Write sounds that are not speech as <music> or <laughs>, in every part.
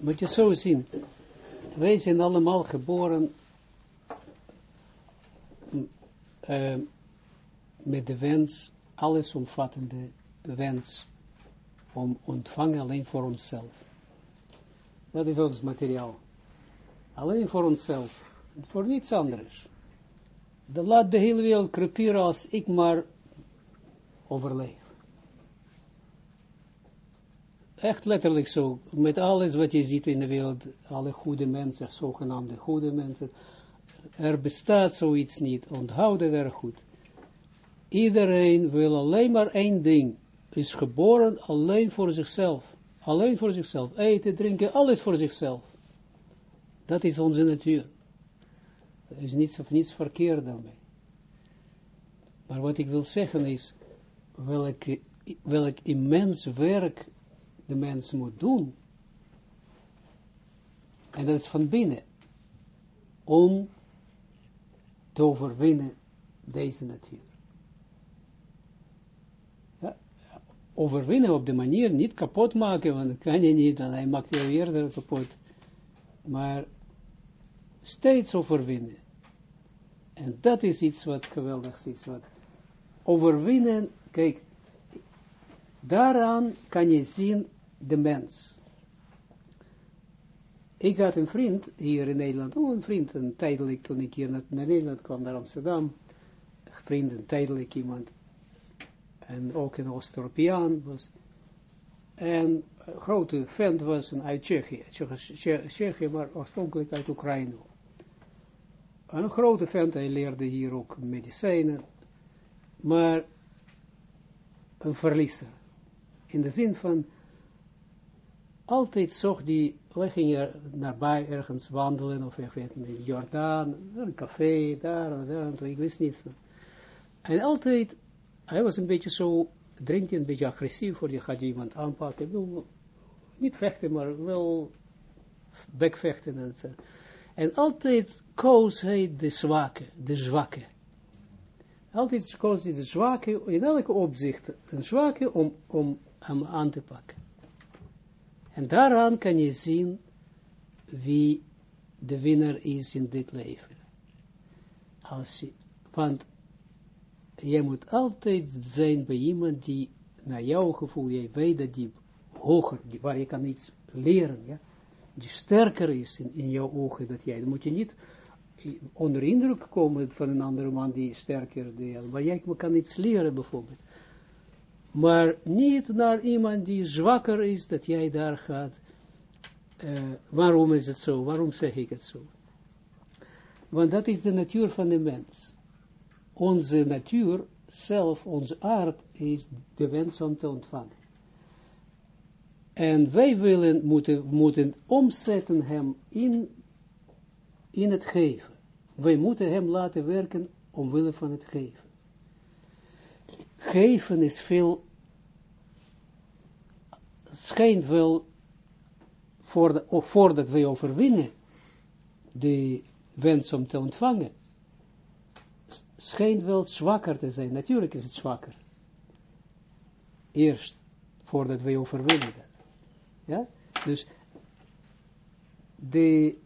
moet je zo zien, wij zijn allemaal geboren uh, met de wens, allesomvattende wens, om ontvangen alleen voor onszelf. Dat is ons materiaal. Alleen voor onszelf. Voor niets anders. De laat de hele wereld creperen als ik maar overleef. Echt letterlijk zo. Met alles wat je ziet in de wereld. Alle goede mensen, zogenaamde goede mensen. Er bestaat zoiets niet. Onthoud het er goed. Iedereen wil alleen maar één ding. Is geboren alleen voor zichzelf. Alleen voor zichzelf. Eten, drinken, alles voor zichzelf. Dat is onze natuur. Er is niets of niets verkeerd daarmee. Maar wat ik wil zeggen is, welk, welk immens werk de mens moet doen, en dat is van binnen, om te overwinnen deze natuur. Ja, overwinnen op de manier, niet kapot maken, want kan je niet, dan hij maakt je eerder kapot, maar steeds overwinnen. En dat is iets wat geweldig is, wat overwinnen, kijk, daaraan kan je zien de mens. Ik had een vriend hier in Nederland, oh een vriend, een tijdelijk, toen ik hier naar, Nederland kwam, naar Amsterdam, een vriend, een tijdelijk iemand, en ook een Oost-Europeaan was, en een grote vent was een uit Tsjechië, Tsjechië, maar oorspronkelijk uit Oekraïne. Een grote vent, hij leerde hier ook medicijnen, maar een verliezer. In de zin van, altijd zocht die, wij gingen nabij ergens wandelen, of ik weet niet, Jordaan, een café, daar, daar, ik wist niet. En altijd, hij was een beetje zo, drinkt een beetje agressief, voor je gaat iemand aanpakken, niet vechten, maar wel bekvechten en zo. En altijd koos hij de zwakke, de zwakke. Altijd koos hij de zwakke, in elke opzicht, een zwakke om, om hem aan te pakken. En daaraan kan je zien wie de winnaar is in dit leven. Als je, want je moet altijd zijn bij iemand die, naar jouw gevoel, jij weet dat die hoger, die, waar je kan iets leren, ja, die sterker is in, in jouw ogen dat jij, dan moet je niet onder indruk komen van een andere man die sterker is, maar jij kan iets leren bijvoorbeeld maar niet naar iemand die zwakker is, dat jij daar gaat. Uh, waarom is het zo? Waarom zeg ik het zo? Want dat is de natuur van de mens. Onze natuur zelf, onze aard, is de wens om te ontvangen. En wij willen, moeten, moeten omzetten hem in, in het geven. Wij moeten hem laten werken omwille van het geven geven is veel, schijnt wel, voordat wij overwinnen, de wens om te ontvangen, schijnt wel zwakker te zijn. Natuurlijk is het zwakker. Eerst, voordat wij overwinnen. Ja? Dus, de,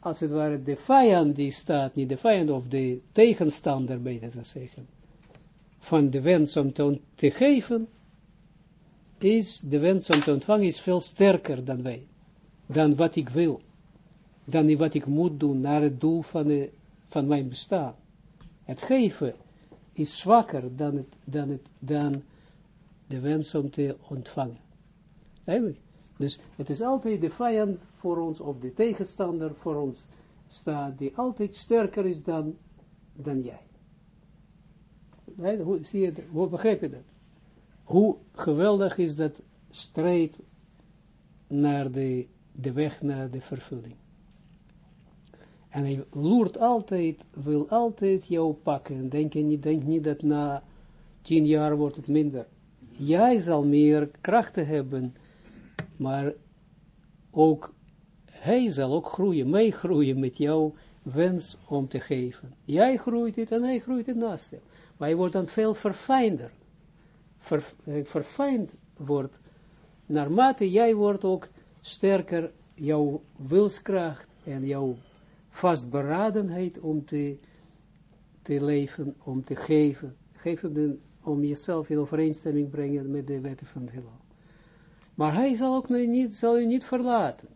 als het ware, de vijand die staat, niet de vijand of de tegenstander, beter te zeggen, van de wens om te, geven, is de wens om te ontvangen is veel sterker dan wij, dan wat ik wil, dan wat ik moet doen naar het doel van, mijn bestaan. Het geven is zwakker dan, het, dan, het, dan de wens om te ontvangen. Dus het is altijd de vijand voor ons, of de tegenstander voor ons staat, die altijd sterker is dan, dan jij. Hoe, zie je, hoe begrijp je dat? Hoe geweldig is dat strijd naar de, de weg naar de vervulling. En hij loert altijd, wil altijd jou pakken. Denk, niet, denk niet dat na tien jaar wordt het minder. Jij zal meer krachten hebben, maar ook hij zal ook groeien, meegroeien met jouw wens om te geven. Jij groeit het en hij groeit het naast hem. Hij wordt dan veel verfijnder. Ver, eh, verfijnd wordt, naarmate jij wordt ook sterker jouw wilskracht en jouw vastberadenheid om te, leven, om te geven, geven om jezelf in overeenstemming brengen met de wetten van het Maar hij zal ook niet, zal je niet verlaten.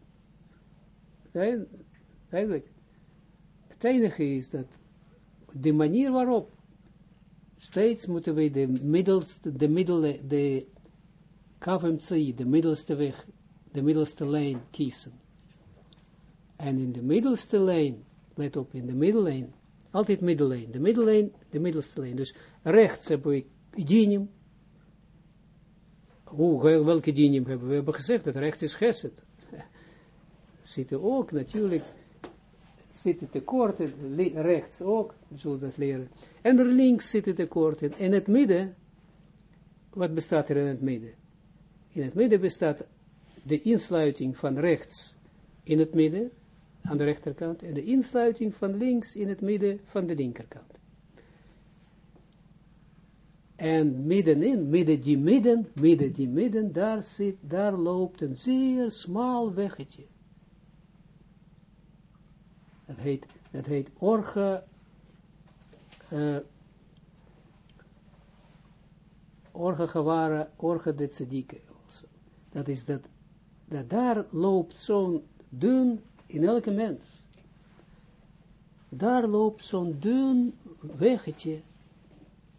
Eigenlijk, het enige is dat de manier waarop steeds moeten we de middelste, de middele, de de middelste weg, de middelste lijn kiezen. En in de middelste lijn, let op, in de middellijn, altijd middellijn, de middellijn, de middelste lijn. Dus rechts hebben we dinim. Hoe, welke dinim hebben we? We gezegd dat rechts is geset. <laughs> Zitten ook natuurlijk, zitten tekorten, rechts ook, zullen dat leren. En er links zitten tekorten. En het midden, wat bestaat er in het midden? In het midden bestaat de insluiting van rechts in het midden, aan de rechterkant, en de insluiting van links in het midden van de linkerkant. En middenin, midden die midden, midden die midden, daar zit, daar loopt een zeer smal weggetje. Dat heet, dat heet orge, uh, orge geware, orge de tzedike. Dat is dat, dat daar loopt zo'n dun in elke mens. Daar loopt zo'n dun weggetje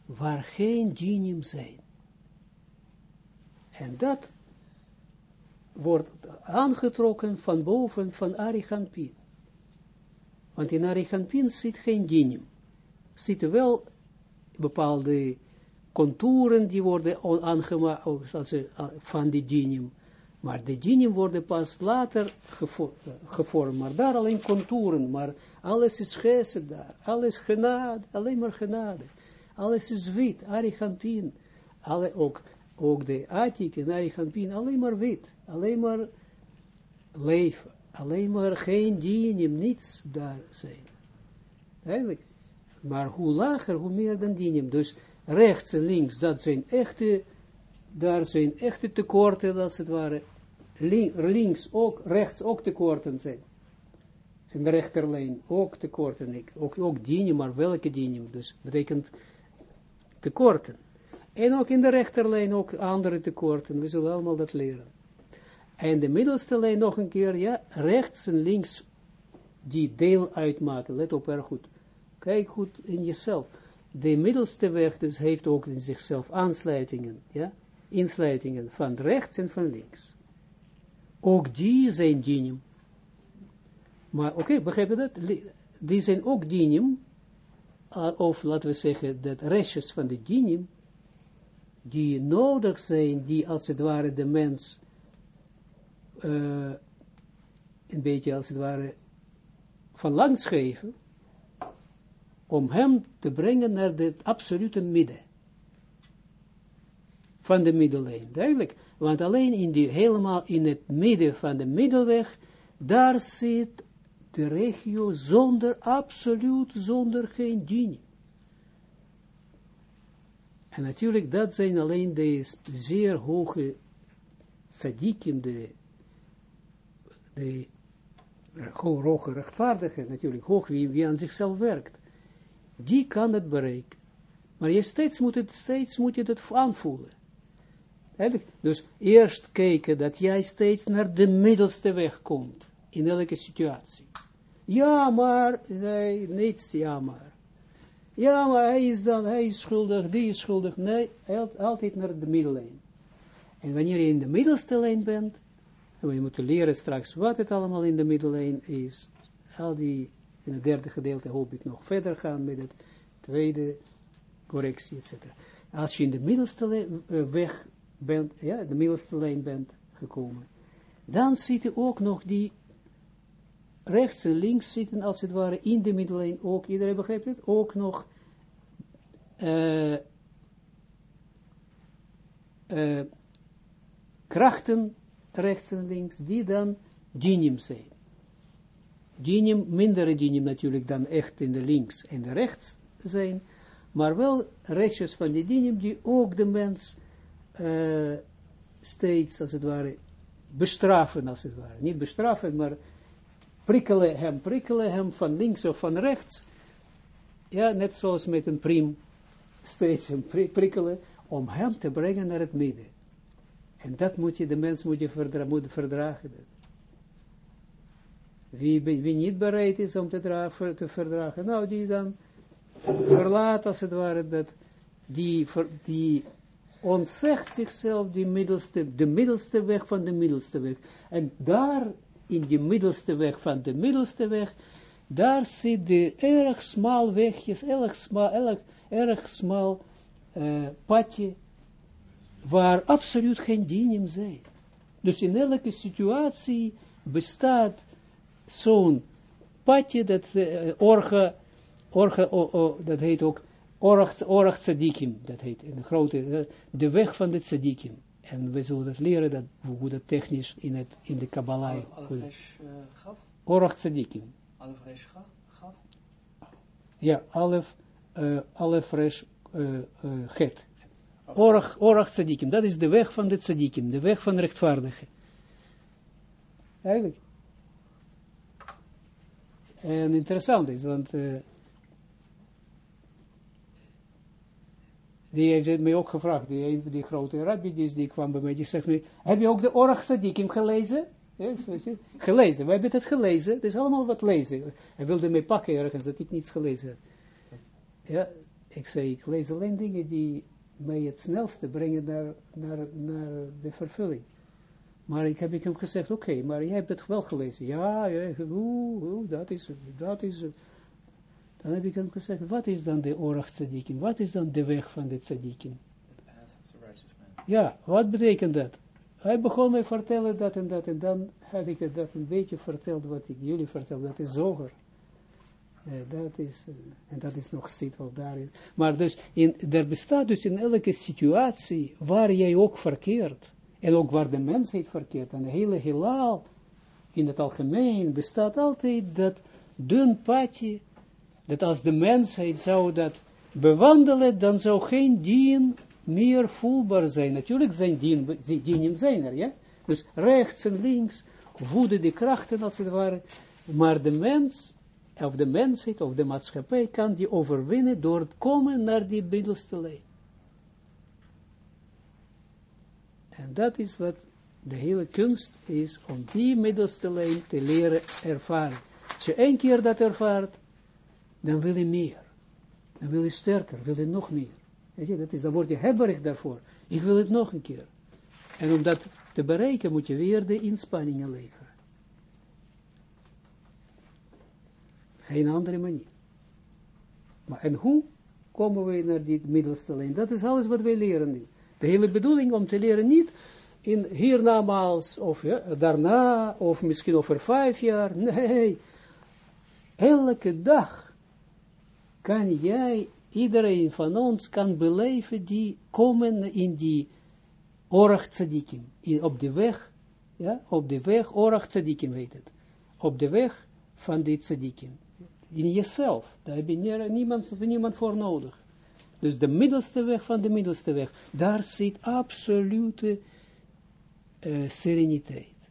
waar geen genium zijn. En dat wordt aangetrokken van boven van Ariganpin. Want in Ariganpin zit geen genium. Zitten wel bepaalde contouren die worden aangemaakt van die genium. Maar de genium worden pas later gevormd, maar daar alleen contouren, maar alles is gesed daar, alles genade, alleen maar genade. Alles is wit, Arichampin. Alle, ook, ook de Atik en Arichampin, alleen maar wit. Alleen maar leven. Alleen maar geen dinim, niets daar zijn. Eigenlijk. Maar hoe lager, hoe meer dan dinim. Dus rechts en links, dat zijn echte, daar zijn echte tekorten, als het ware. links ook, rechts ook tekorten zijn. In de rechterlijn ook tekorten. Ook, ook maar welke dinim? Dus betekent tekorten. En ook in de rechterlijn ook andere tekorten. We zullen allemaal dat leren. En de middelste lijn nog een keer, ja, rechts en links, die deel uitmaken. Let op erg goed. Kijk goed in jezelf. De middelste weg dus heeft ook in zichzelf aansluitingen, ja, insluitingen van rechts en van links. Ook die zijn dinim. Maar oké, okay, begrijp je dat? Die zijn ook dinim, uh, of laten we zeggen, dat restjes van de dinim, die nodig zijn, die als het ware de mens uh, een beetje als het ware van langs geven, om hem te brengen naar het absolute midden van de middellijn. Duidelijk, want alleen in die, helemaal in het midden van de middelweg, daar zit de regio zonder, absoluut zonder geen dien. En natuurlijk, dat zijn alleen de zeer hoge tzadikim, de, de hoge rechtvaardige, natuurlijk hoog wie, wie aan zichzelf werkt. Die kan het bereiken. Maar je steeds moet, het, steeds moet je het aanvoelen. Dus eerst kijken dat jij steeds naar de middelste weg komt. In elke situatie. Ja, maar, nee, niets, ja, maar. Ja, maar hij is dan, hij is schuldig, die is schuldig. Nee, altijd naar de middellijn. En wanneer je in de middelste lijn bent, en we moeten leren straks wat het allemaal in de middellijn is, al die, in het derde gedeelte hoop ik nog verder gaan met het tweede correctie, etc. Als je in de middelste uh, weg bent, ja, de middelste lijn bent gekomen, dan zit er ook nog die rechts en links zitten, als het ware, in de middellijn ook, iedereen begrijpt het, ook nog uh, uh, krachten rechts en links, die dan dinim zijn. Dinim, mindere dinim natuurlijk dan echt in de links en de rechts zijn, maar wel restjes van die dinim die ook de mens uh, steeds, als het ware, bestraffen als het ware. Niet bestraffen, maar prikkelen hem, prikkelen hem van links of van rechts. Ja, net zoals met een priem, <laughs> steeds een prikkelen, om hem te brengen naar het midden. En dat moet je, de mens moet je verdra moet verdragen. Wie, wie niet bereid is om te, te verdragen, nou die dan verlaat als het ware dat, die, die ontzegt zichzelf die middelste, de middelste weg van de middelste weg. En daar, in die middelste weg van de middelste weg, daar zit de erg smal wegjes, erg smal, erg, erg smal uh, padje, waar absoluut geen dinim zijn. Dus in elke situatie bestaat zo'n padje, dat uh, orge, orge oh, oh, dat heet ook orach, tzadikim, dat heet, in de grote, de weg van de tzadikim. En we zullen dat leren, dat, hoe dat technisch in, het, in de Kabbalah. Orach tzadikim. Alef resh gaf? Ja, alef, uh, alef resh uh, uh, het. Orach, orach tzadikim, dat is de weg van de tzadikim, de weg van rechtvaardigen. Eigenlijk. En interessant is, want die heeft mij ook gevraagd, die, die grote rabbi, die, die kwam bij mij, die zegt me, heb je ook de Orach Tzadikim gelezen? Gelezen, we hebben het gelezen, het is allemaal wat lezen. Hij wilde mij pakken ergens, dat ik niets gelezen heb. Ja, ik zei, ik lees alleen dingen die mij het snelste brengen naar, naar, naar de vervulling. Maar ik heb ik hem gezegd, oké, maar jij hebt het wel gelezen. Ja, ja, oeh, oeh, dat is, dat is, dan heb ik hem gezegd, wat is dan de tzadikim? Wat is dan de weg van de tzadikim? Ja, wat betekent dat? Hij begon mij vertellen dat en dat, en dan had ik dat een beetje verteld wat ik jullie vertel, dat is zoger. Uh, dat is, uh, en dat is nog zit wel daarin. Maar dus, in, er bestaat dus in elke situatie, waar jij ook verkeert, en ook waar de mensheid verkeert, en de hele heelal, in het algemeen, bestaat altijd dat dun padje, dat als de mensheid zou dat bewandelen, dan zou geen dien meer voelbaar zijn. Natuurlijk zijn dien, dienen zijn er, ja. Dus rechts en links voeden die krachten als het ware. Maar de mens, of de mensheid, of de maatschappij, kan die overwinnen door het komen naar die middelste lijn. En dat is wat de hele kunst is, om die middelste lijn te leren ervaren. Als je één keer dat ervaart, dan wil je meer. Dan wil je sterker, wil je nog meer. Weet je, dat is, dan word je hebberig daarvoor. Ik wil het nog een keer. En om dat te bereiken moet je weer de inspanningen leveren. Geen andere manier. Maar en hoe komen we naar die middelste lijn? Dat is alles wat wij leren nu. De hele bedoeling om te leren niet in hiernamaals of ja, daarna of misschien over vijf jaar. Nee, elke dag kan jij iedereen van ons kan beleven die komen in die orach tzadikim, op de weg, ja, op de weg, orach tzadikim heet het, op de weg van die tzadikim, in jezelf, daar heb je niemand, niemand voor nodig. Dus de middelste weg van de middelste weg, daar zit absolute uh, sereniteit.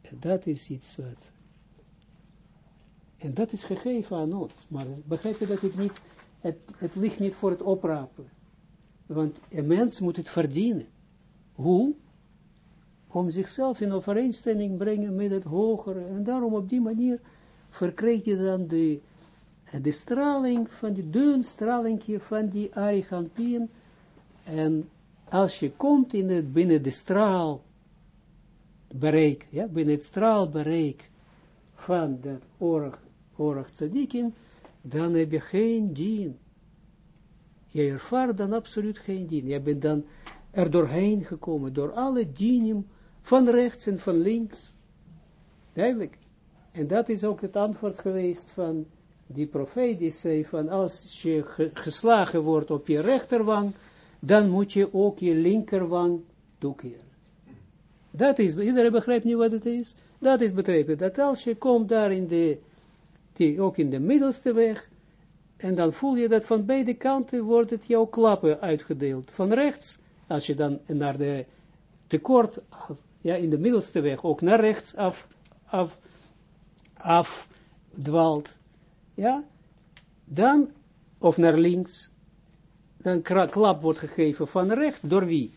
En dat is iets wat en dat is gegeven aan ons. Maar begrijp je dat ik niet, het, het ligt niet voor het oprapen. Want een mens moet het verdienen. Hoe? Om zichzelf in overeenstemming brengen met het hogere. En daarom op die manier verkrijg je dan de, de straling van die dun straling van die arihantien. En als je komt in het, binnen de straalbereik, ja, binnen het straalbereik van dat oor orach tzadikim, dan heb je geen dien. Je ervaart dan absoluut geen dien. Je bent dan er doorheen gekomen, door alle dienen van rechts en van links. Duidelijk. En dat is ook het antwoord geweest van die profeet, die zei van als je geslagen wordt op je rechterwang, dan moet je ook je linkerwang toekeren. Dat is, iedereen begrijpt nu wat het is? Dat is begrepen, dat als je komt daar in de die ook in de middelste weg, en dan voel je dat van beide kanten wordt het jouw klappen uitgedeeld, van rechts als je dan naar de tekort, ja, in de middelste weg, ook naar rechts af, af, af dwalt, ja, dan, of naar links, dan klap wordt gegeven van rechts, door wie?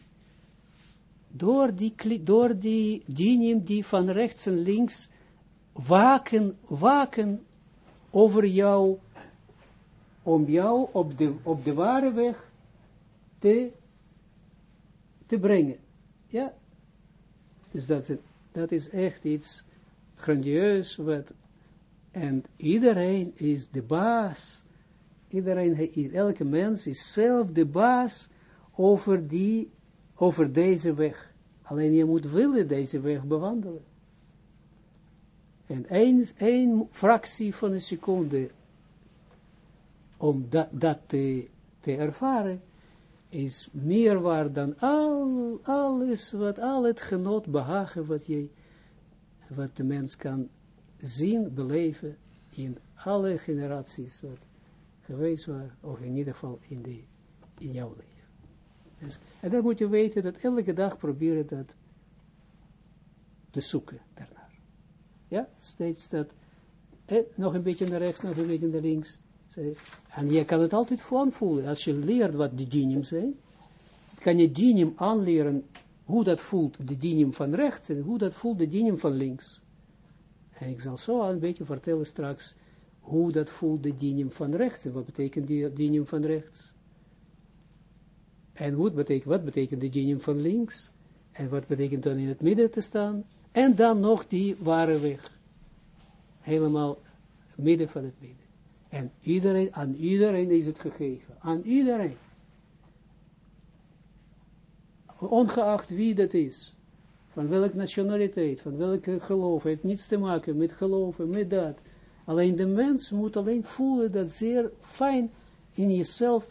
Door die, door die dinim die van rechts en links waken, waken over jou, om jou op de, op de ware weg te, te brengen. Ja, dus dat, dat is echt iets grandieus, wat, en iedereen is de baas, iedereen, elke mens is zelf de baas over die, over deze weg. Alleen je moet willen deze weg bewandelen. En één, één fractie van een seconde om dat, dat te, te ervaren, is meer waard dan al, alles, wat, al het genot, behagen, wat, je, wat de mens kan zien, beleven, in alle generaties, wat geweest waren, of in ieder geval in, de, in jouw leven. Dus, en dan moet je weten dat elke dag proberen dat te zoeken daarnaar. Ja, steeds dat, eh, nog een beetje naar rechts, nog een beetje naar links, en je kan het altijd voelen. Als je leert wat de dinim zijn, kan je dinim aanleren hoe dat voelt, de dinim van rechts, en hoe dat voelt, de dinim van links. En ik zal zo een beetje vertellen straks, hoe dat voelt, de dinim van rechts, en wat betekent die dinim van rechts. En wat betekent, wat betekent de dinim van links, en wat betekent dan in het midden te staan, en dan nog die ware weg. Helemaal midden van het midden. En iedereen, aan iedereen is het gegeven. Aan iedereen. Ongeacht wie dat is. Van welke nationaliteit, van welke geloof. heeft niets te maken met geloven, met dat. Alleen de mens moet alleen voelen dat zeer fijn in jezelf.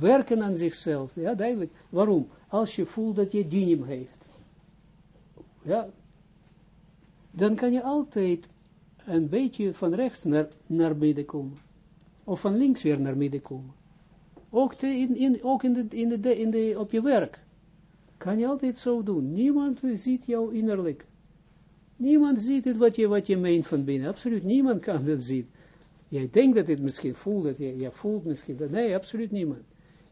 Werken aan zichzelf. Ja, duidelijk. Waarom? Als je voelt dat je dinim heeft. Ja. Dan kan je altijd een beetje van rechts naar, naar midden komen of van links weer naar midden komen. Ook, in, in, ook in de, in de, in de, op je werk. Kan je altijd zo doen. Niemand ziet jou innerlijk. Niemand ziet het wat je, wat je meent van binnen. Absoluut niemand kan dat zien. Jij denkt dat het misschien voelt, dat je, je voelt misschien dat. Nee, absoluut niemand.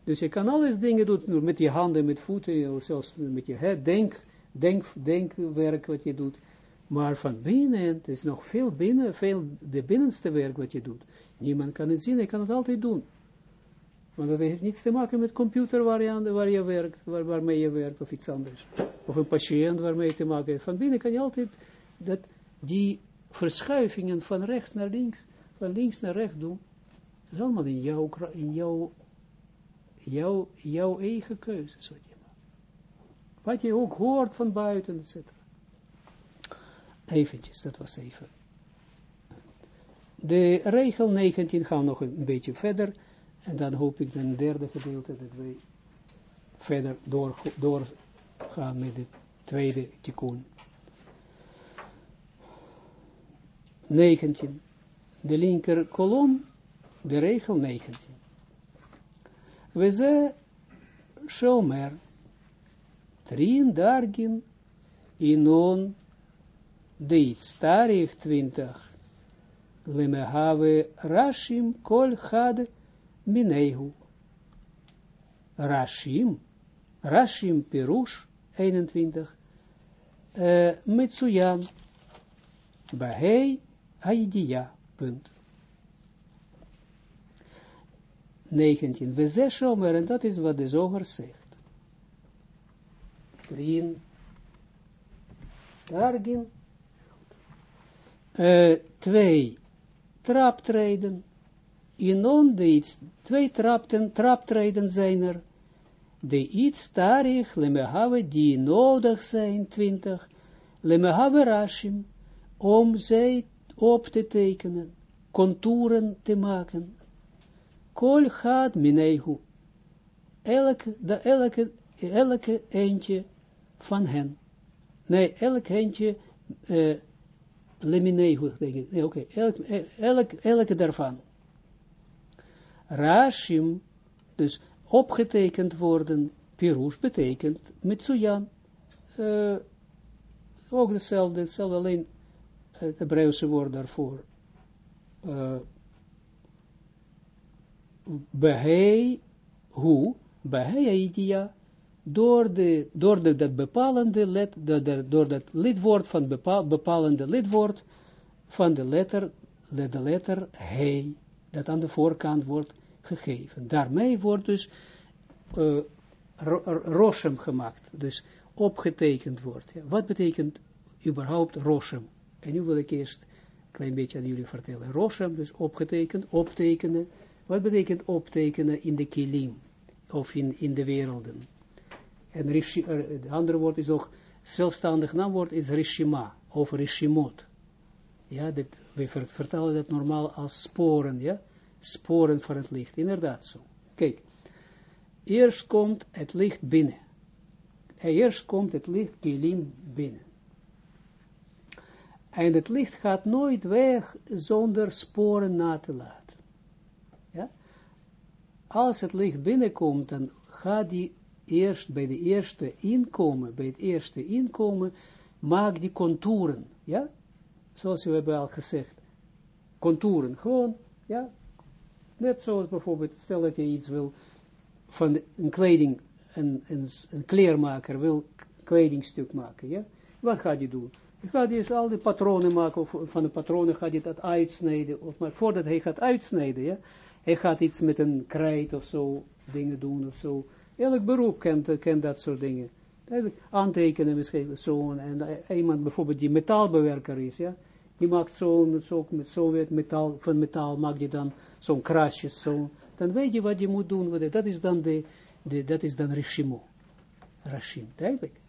Dus je kan alles dingen doen, met je handen, met voeten, of zelfs met je head, denk, denk, denkwerk wat je doet. Maar van binnen, het is nog veel binnen, veel de binnenste werk wat je doet. Niemand kan het zien, hij kan het altijd doen. Want dat heeft niets te maken met computer waar je, waar werkt, waar, waarmee je werkt, of iets anders. Of een patiënt waarmee je te maken heeft. Van binnen kan je altijd dat, die verschuivingen van rechts naar links, van links naar rechts doen. Dat is allemaal in jouw, in jouw, jouw, jouw eigen keuze. Wat je, wat je ook hoort van buiten, etc. Eventjes, dat was even. De regel 19 gaan we nog een beetje verder. En dan hoop ik een derde gedeelte dat wij verder door, doorgaan met de tweede tikkun. 19. De linker kolom, de regel 19. We ze shomer, trin dargin, inon, deit starig 20 lemehave rashim kol minehu. Rashim, rashim pirush, 21, uh, Metsuyan, Bahei, Aidia, punt. 19. We en dat is wat de zoger zegt. Trin, Targin, uh, twee traptreden. In on de twee trapten, traptreden zijn er. De iets tarig, lemehave, die nodig zijn, twintig, lemehave rashim, om zij op te tekenen, contouren te maken. Kol gaat minehu, elke, de, elke, elke eentje van hen. Nee, elk eentje, uh, Leminei, denk ik. Nee, oké. Okay. Elk, elke daarvan. Rashim, dus opgetekend worden, Pirush betekent Mitsuyan. Uh, ook dezelfde, hetzelfde alleen het Hebreeuwse woord daarvoor. Uh, Behei, hoe? Behei idea, door, de, door de, dat bepalende led, de, de, door dat lidwoord van bepaal, bepalende lidwoord van de letter, de, letter he, dat aan de voorkant wordt gegeven. Daarmee wordt dus uh, roshem gemaakt, dus opgetekend wordt. Wat betekent überhaupt roshem? En nu wil ik eerst een klein beetje aan jullie vertellen. Roshem, dus opgetekend, optekenen. Wat betekent optekenen in de kilim? Of in, in de werelden? En het andere woord is ook, zelfstandig naamwoord is rishima, of rishimot. Ja, dit, we vertalen dat normaal als sporen, ja, sporen van het licht, inderdaad zo. Kijk, eerst komt het licht binnen. Eerst komt het licht kilim binnen. En het licht gaat nooit weg zonder sporen na te laten. Ja? Als het licht binnenkomt, dan gaat die eerst bij de eerste inkomen, bij het eerste inkomen, maak die contouren, ja, zoals we hebben al gezegd, contouren, gewoon, ja, net zoals bijvoorbeeld, stel dat je iets wil, van een kleding, een, een, een kleermaker wil kledingstuk maken, ja, wat gaat hij doen? Hij gaat eerst al die patronen maken, of van de patronen gaat hij dat uitsnijden, of maar voordat hij gaat uitsnijden, ja, hij gaat iets met een krijt of zo, dingen doen of zo, Elk beroep kent, kent dat soort dingen. Aantekenen misschien zo'n, en iemand bijvoorbeeld die metaalbewerker is, ja, die maakt zo'n, zo, met zo'n metaal, van metaal maakt je dan zo'n krasjes, zo. Dan weet je wat je moet doen, dat is dan de, de dat is dan rishimo. Rashim, duidelijk.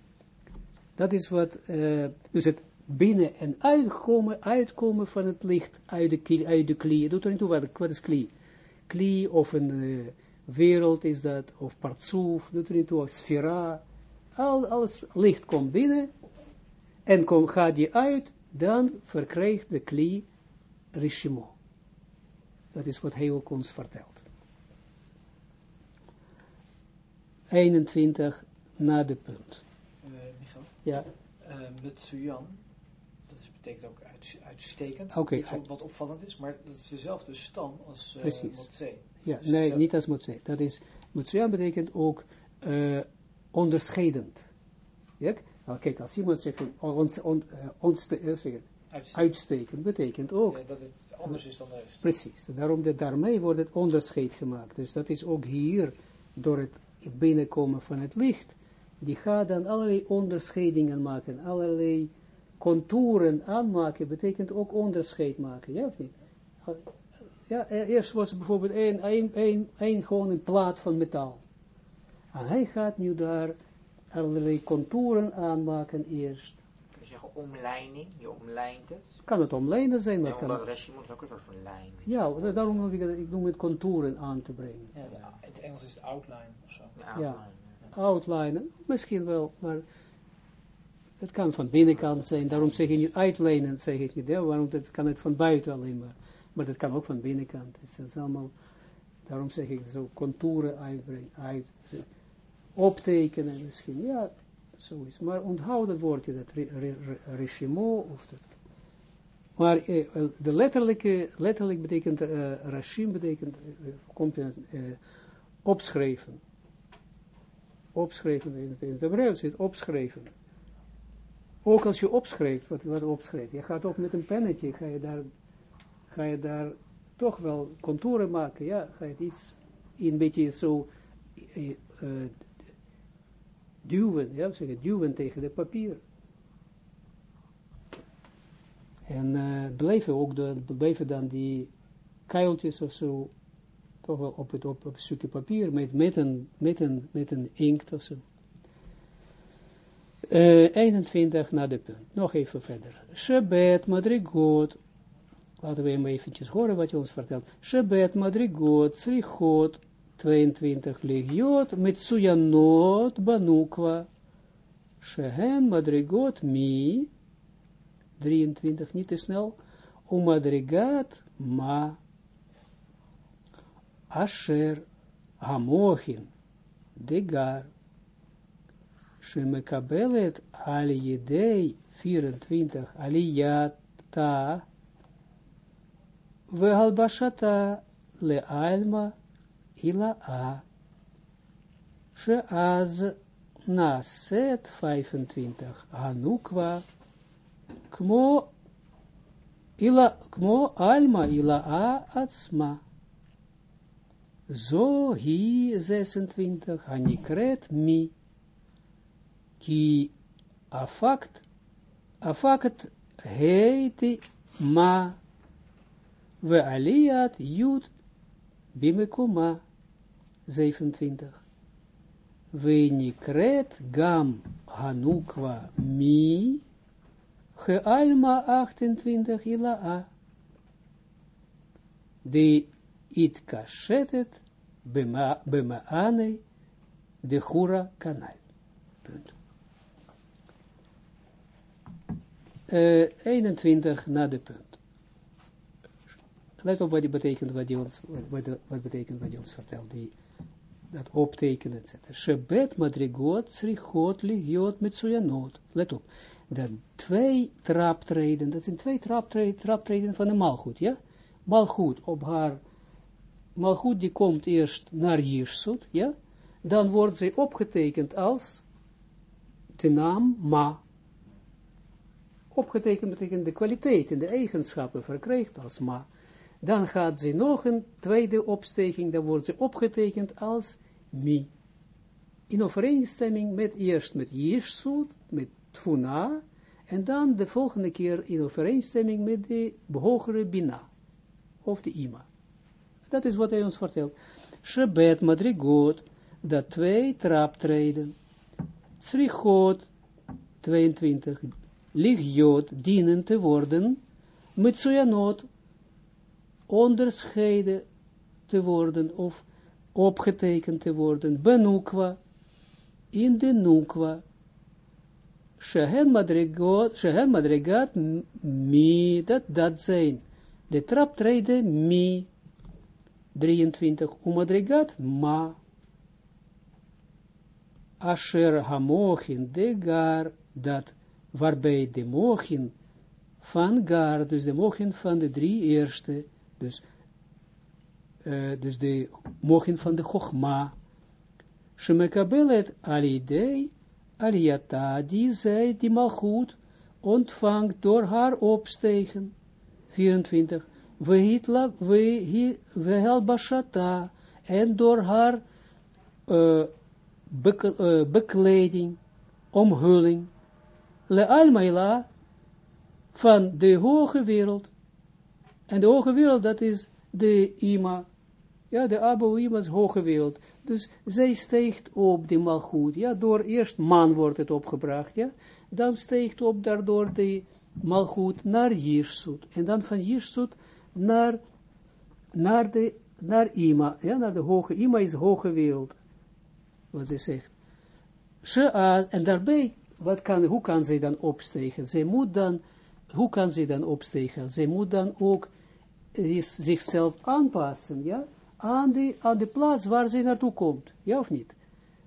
Dat is wat, uh, dus het binnen- en uitkomen, uitkomen van het licht uit de, uit de klie. Doet er niet toe, wat, wat is klie? Klie of een... Uh, wereld is dat, of partsoef, doet er niet toe, of sfera, al, alles licht komt binnen, en kom, gaat die uit, dan verkrijgt de kli rishimo. Dat is wat hij ook ons vertelt. 21 na de punt. Uh, Michael? Ja. Uh, met Suyan, dat betekent ook uit, uitstekend. Oké. Okay. Wat opvallend is, maar dat is dezelfde stam als uh, Precies. Motse. Ja, nee, niet als Motse. Dat is, Motse betekent ook uh, onderscheidend. Ja? Nou, kijk, als iemand zegt, ons, on, uh, ons, zeg het, uitstekend. uitstekend, betekent ook... Ja, dat het anders is dan de rest. Precies, daarom daarmee wordt het onderscheid gemaakt. Dus dat is ook hier, door het binnenkomen van het licht, die gaat dan allerlei onderscheidingen maken, allerlei contouren aanmaken, betekent ook onderscheid maken, ja of niet? Ja, eerst was het bijvoorbeeld een, een, een, een, gewoon een plaat van metaal. En hij gaat nu daar allerlei contouren aanmaken eerst. Kun je zeggen omlijning, je omlijnt het? Kan het omlijnen zijn, maar ja, kan het... restje moet ook een soort van lijn. Ja, daarom noem ik het, ik noem het contouren aan te brengen. Ja, in het Engels is het outline of zo. Ja, ja. outline, misschien wel, maar het kan van binnenkant zijn, daarom zeg je niet uitlijnen, zeg ik niet, ja, waarom dat kan het van buiten alleen maar. Maar dat kan ook van binnenkant. Dus dat allemaal, daarom zeg ik zo, contouren uitbrengen, uit, optekenen misschien, ja, zo is. Maar onthoud dat woordje, dat reshimo, of dat. Maar eh, de letterlijke, letterlijk betekent, uh, betekent, uh, komt in opschrijven. Opschrijven, in het, in zit opschrijven. Ook als je opschrijft, wat, wat opschrijft, je gaat ook met een pennetje, ga je daar ga je daar toch wel contouren maken, ja, ga je iets een beetje zo uh, duwen, ja, zeg het, duwen tegen de papier. En uh, blijven ook de, blijven dan die kuiltjes of zo, toch wel op, het, op, op stukje papier, met, met, een, met, een, met een inkt of zo. Uh, 21 naar de punt. Nog even verder. Shebet madrigot Laten we hem eventjes horen wat je ons vertelt. Shebet madrigot, srichot, 22 legiot, mitsuyanot, banukwa. Shehen madrigot mi, 23, niet te snel. Umadrigat ma. Asher degar, Shemekabelet al yedei 24 aliyata vehalbashata le alma ila a sheaz naset 25 anukwa kmo ila kmo alma ila a atsma zo hi 26 hanikret mi ki afakt afakt heiti ma we aliat jud bimekuma 27 we nikret gam hanukwa mi ge alma 28 ila a de it kashetet bema bema ane de hura kanal. Punt. Uh, 21 na de punt. Let op wat die betekent, wat, die ons, wat, wat betekent wat die ons vertelt, die, dat optekenen, etc. Shebet madrigot, srichot, ligiot, metsuyanot. Let op, dat twee traptreden, dat zijn twee traptreden, traptreden van de malgoed, ja? Malgoed op haar, malgoed die komt eerst naar Jirsut, ja? Dan wordt zij opgetekend als de naam Ma opgetekend betekent de kwaliteiten, de eigenschappen verkrijgt als ma. Dan gaat ze nog een tweede opsteking, dan wordt ze opgetekend als mi. In overeenstemming met eerst met Yeshut, met Tfuna, en dan de volgende keer in overeenstemming met de hogere Bina, of de Ima. Dat is wat hij ons vertelt. Shebet Madrigot, dat twee traptreden. Srichot, 22 ligjot dienen te worden, metsuyanot onderscheiden te worden, of opgetekend te worden, benukwa, in de nukwa, shehen madrigat mi, dat, dat zijn, de traptreden mi, 23, umadrigat ma, asher hamochin de gar, dat waarbij de mogen van Gar, dus de mogen van de drie eerste, dus, uh, dus de mogen van de Chogma, Shemekabelet alidei, aliyata, die zij, die malchut, ontvangt door haar opstegen, 24, Vehitla, Vehelbashata, en door haar uh, bekleding, omhulling, le almaila van de hoge wereld. En de hoge wereld, dat is de ima. Ja, de Abou Ima is hoge wereld. Dus zij steekt op de malgoed. Ja, door eerst man wordt het opgebracht. Ja, dan steekt op daardoor de malgoed naar Jirsut. En dan van Jirsut naar, naar de, naar Ima. Ja, naar de hoge, Ima is hoge wereld. Wat ze zegt. En daarbij wat kan, hoe kan zij dan opstegen? Zij moet dan, hoe kan zij dan opstegen? Zij moet dan ook zichzelf aanpassen, ja, aan de, aan de plaats waar zij naartoe komt, ja of niet?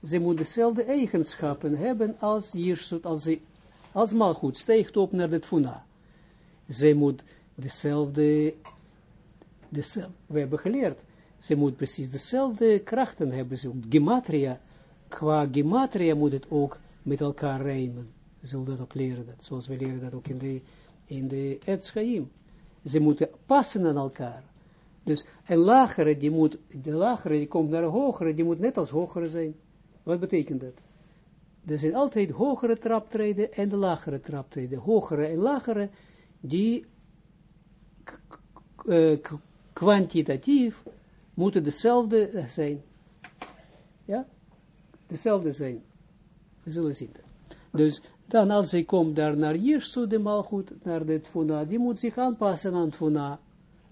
Zij moet dezelfde eigenschappen hebben als Jirsut, als, zij, als Malchut, steegt op naar de Tfuna. Zij moet dezelfde, dezelfde, we hebben geleerd, zij moet precies dezelfde krachten hebben, ze gematria, qua gematria moet het ook met elkaar rijmen. Ze zullen dat ook leren, dat, zoals we leren dat ook in de, in de Etschaim. Ze moeten passen aan elkaar. Dus een lagere, die moet, de lagere, die komt naar een hogere, die moet net als hogere zijn. Wat betekent dat? Er zijn altijd hogere traptreden en de lagere traptreden. Hogere en lagere, die uh, kwantitatief moeten dezelfde zijn. Ja? Dezelfde zijn. We zullen zien. Dus dan als hij komt daar naar Jirsut, de malgoed, naar de Tfuna, die moet zich aanpassen aan Tfuna.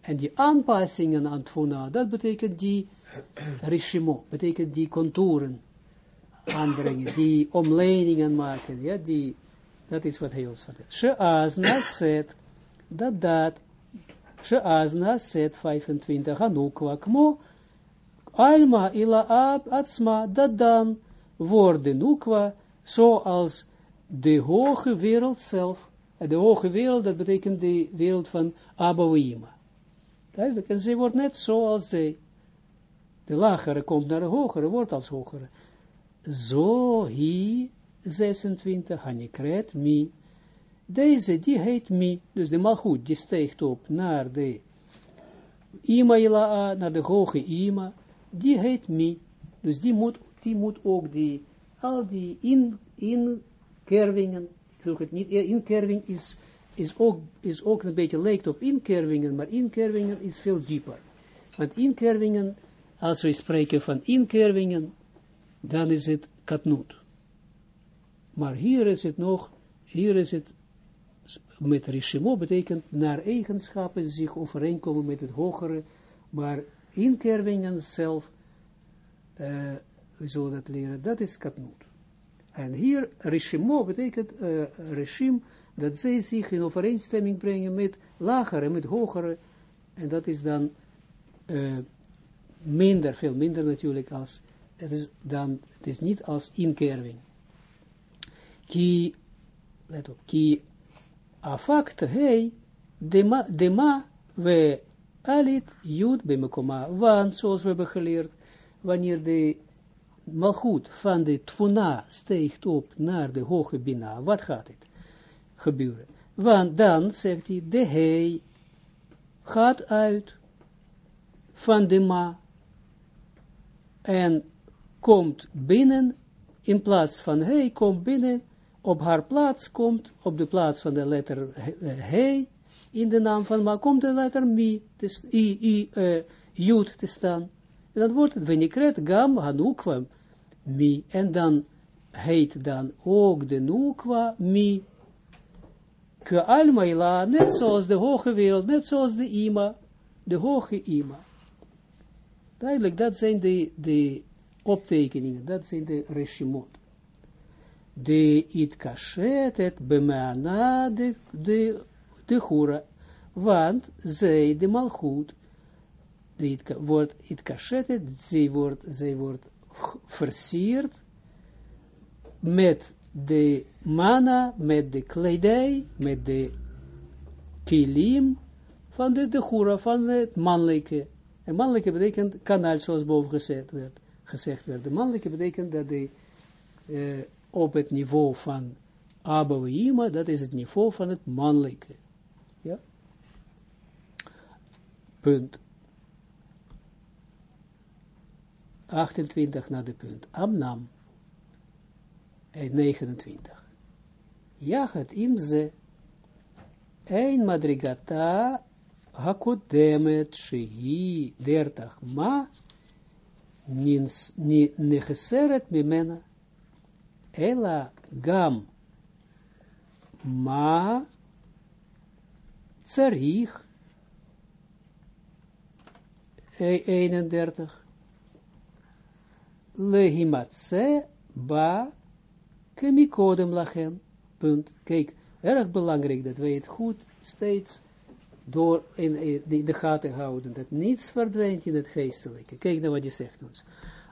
En die aanpassingen aan Tfuna, dat betekent die rishimo, betekent die contouren aanbrengen, die omleidingen maken, ja, die, dat is wat hij ons vertelt. She'az naset, dat dat, She'az naset 25, Hanukwa, kmo, Alma ila ab atsma, dat dan, worden Nukwa zoals de hoge wereld zelf, de hoge wereld, dat betekent de wereld van Abouima. Duidelijk, en zij wordt net zoals zij. De lagere komt naar de hogere, wordt als hogere. Zo hier 26, Hanikret, mi. Deze, die heet mi, dus de malgoed, die steekt op naar de Ima Ila'a, naar de hoge Ima, die heet mi. Dus die moet, die moet ook die, al die in, inkervingen, ik het niet, inkerving is, is, ook, is ook een beetje lijkt op inkervingen, maar inkervingen is veel dieper. Want inkervingen, als we spreken van inkervingen, dan is het katnoot. Maar hier is het nog, hier is het met Rishimo betekent naar eigenschappen zich overeenkomen met het hogere, maar inkervingen zelf, uh, we zullen dat leren, dat is katnoot. En hier, Rishimo betekent uh, regime, dat zij zich in overeenstemming brengen met lagere, met hogere, en dat is dan uh, minder, veel minder natuurlijk als, het is dan, het is niet als inkerving. Ki, let op, ki afakt hei, dema, dema we alit jud bemekoma, want zoals we hebben geleerd, wanneer de malgoed van de tfuna steekt op naar de hoge bina, wat gaat het gebeuren? Want dan, zegt hij, de hei gaat uit van de ma en komt binnen, in plaats van hei, komt binnen op haar plaats komt, op de plaats van de letter he, in de naam van ma, komt de letter mi, dus i, i, uh, te staan. En dan wordt het venikret gam hanukwa mi, en dan heet dan ook de nukwa mi, ke almaila, net zoals de hoge wereld, net zoals de ima, de hoge ima. Duidelijk, dat zijn de, de optekeningen, dat zijn de regimot de it kashetet bemeana de, de, hura, want zij, de malchut, de it, wordt it kashetet, zij wordt, zij wordt versierd met de mana, met de kledij, met de kilim van de, de hura, van het mannelijke. En mannelijke betekent kanaal, zoals boven gezegd werd. Gezegd werd. De mannelijke betekent dat de uh, op het niveau van Abouima, dat is het niveau van het mannelijke. Ja? Punt. 28 naar de punt. Amnam. 29. Jachat imze. Ein madrigata hakodemet shehi 30 ma nins ni necheseret mimena Ela gam ma tsarich 31 lehimatse ba kemikodem lachen. Punt. Kijk, erg belangrijk dat wij het goed steeds door in, in de gaten houden, dat niets verdwijnt in het geestelijke. Kijk naar wat je zegt ons.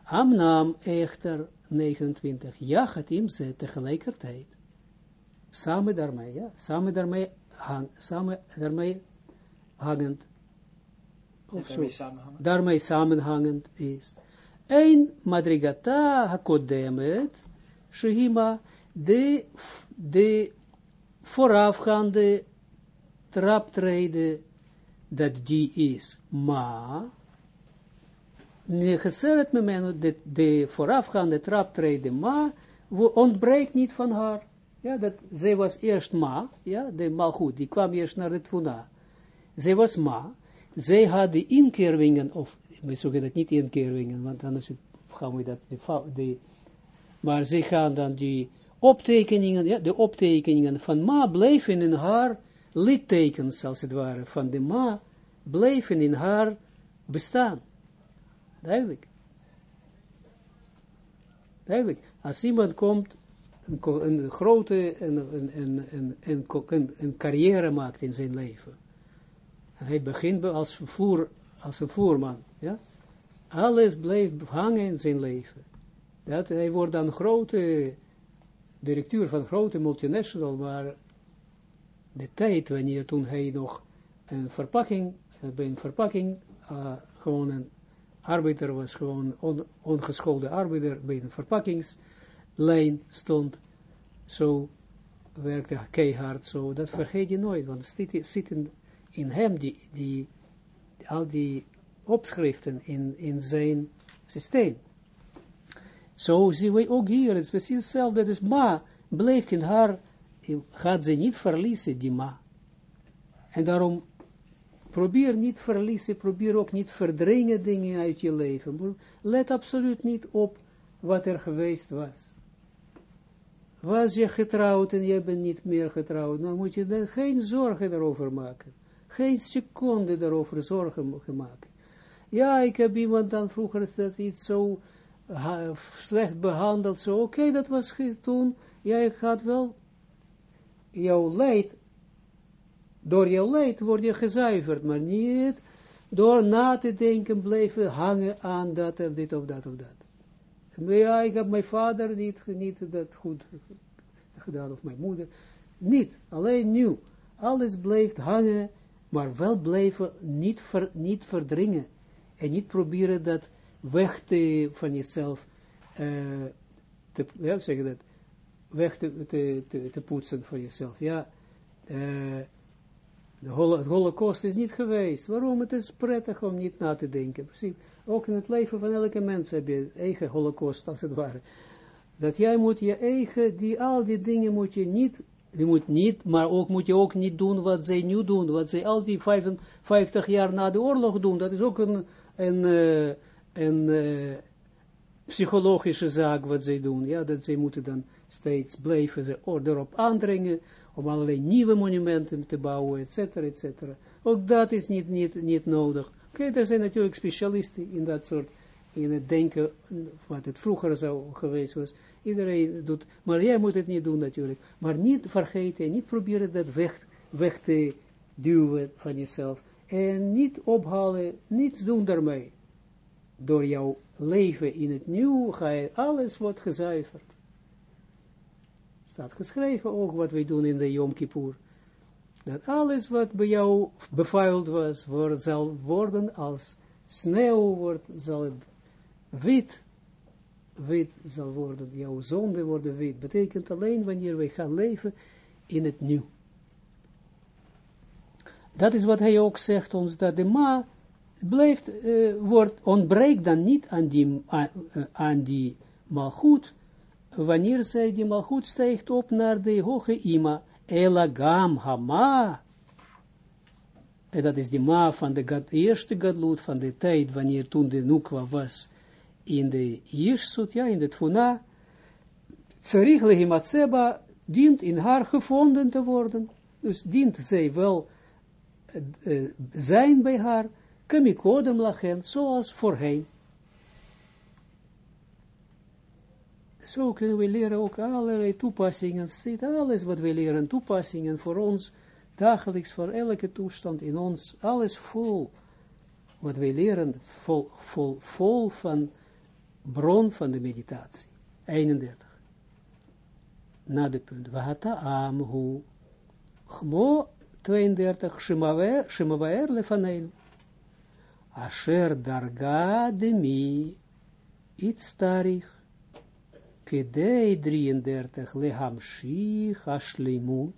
Amnam echter 29, ja gaat hem ze tegelijkertijd. Samen daarmee, ja, samen daarmee, hang, samen daarmee hangend. Of zo, daarmee samenhangend is. Een madrigata hakodemet, shehima, de, de voorafgaande traptreden, dat die is ma, Negeseret memenu, de, de voorafgaande traptreden ma, ontbreekt niet van haar. Ja, dat, zij was eerst ma, ja, de malgoed, die kwam eerst naar het funa. Zij was ma, zij had de inkervingen, of, we zeggen dat niet inkervingen, want dan is het, gaan we dat, de, de, maar zij gaan dan die optekeningen, ja, de optekeningen van ma blijven in haar littekens, als het ware, van de ma, blijven in haar bestaan. Duidelijk. Duidelijk. Als iemand komt, een, een grote een, een, een, een, een, carrière maakt in zijn leven. Hij begint als, vloer, als een vloerman. Ja? Alles blijft hangen in zijn leven. Dat, hij wordt dan grote directeur van grote multinational, maar de tijd wanneer toen hij nog een verpakking, eh, bij een verpakking, uh, gewoon een arbeider was, gewoon on, ongeschoolde arbeider bij een verpakkingslijn stond, zo werkte keihard, zo, dat vergeet je nooit, want zit, zitten in hem die, die, al die opschriften in, in zijn systeem. Zo zien we ook hier, het is precies hetzelfde, dus ma blijft in haar, gaat ze niet verliezen, die ma. En daarom, probeer niet verliezen, probeer ook niet verdringen dingen uit je leven. Let absoluut niet op wat er geweest was. Was je getrouwd en je bent niet meer getrouwd, dan moet je dan geen zorgen daarover maken. Geen seconde daarover zorgen maken. Ja, ik heb iemand dan vroeger dat iets zo slecht behandeld, zo, oké, dat was toen, jij gaat wel, jouw leid, door jouw leid word je gezuiverd, maar niet door na te denken blijven hangen aan dat of dit of dat of dat. Ja, ik heb mijn vader niet, dat goed gedaan, of mijn moeder, niet, alleen nu, alles blijft hangen, maar wel blijven niet, niet verdringen, en niet proberen dat weg te, van jezelf, uh, te, dat, weg te, te, te, poetsen van jezelf. Ja, uh, de holocaust is niet geweest. Waarom? Het is prettig om niet na te denken. Precies. Ook in het leven van elke mens heb je eigen holocaust, als het ware. Dat jij moet je eigen, die, al die dingen moet je niet, je moet niet, maar ook moet je ook niet doen wat zij nu doen, wat zij al die 55 jaar na de oorlog doen. Dat is ook een, uh, een uh, psychologische zaak wat zij doen. Ja, dat zij moeten dan steeds blijven ze erop aandringen om allerlei nieuwe monumenten te bouwen, et cetera, et cetera. Ook dat is niet, niet, niet nodig. Oké, okay, er zijn natuurlijk specialisten in dat soort, in het denken, wat het vroeger zou geweest was. Iedereen doet, maar jij moet het niet doen natuurlijk. Maar niet vergeten, niet proberen dat weg, weg te duwen van jezelf. En niet ophalen, niets doen daarmee door jouw leven in het nieuw, ga je, alles wordt gezuiverd. Staat geschreven ook wat wij doen in de Yom Kippur. Dat alles wat bij jou bevuild was, wordt, zal worden als sneeuw, wordt, zal het wit, wit zal worden, jouw zonde worden wit. Betekent alleen wanneer wij gaan leven in het nieuw. Dat is wat hij ook zegt ons, dat de ma blijft, uh, wordt, ontbreekt dan niet aan die, aan, uh, aan die malgoed, wanneer zij die malgoed stijgt op naar de hoge ima, elagam hama, en dat is die ma van de God, eerste gadloed van de tijd, wanneer toen de nukwa was, in de Jirsut, ja, in de Tfuna, Tsarich lehimatseba dient in haar gevonden te worden, dus dient zij wel zijn bij haar, kamikodem lachen, zoals voorheen. Zo kunnen we leren ook allerlei toepassingen, zit alles wat we leren, toepassingen voor ons, dagelijks, voor elke toestand in ons, alles vol, wat wij leren, vol, vol, vol van bron van de meditatie. 31. Na de punt. Vahata amhu. Gmo 32. Shemawaer lefanein asher darga de mi itztarich kedei 33 lehamshich ashleimut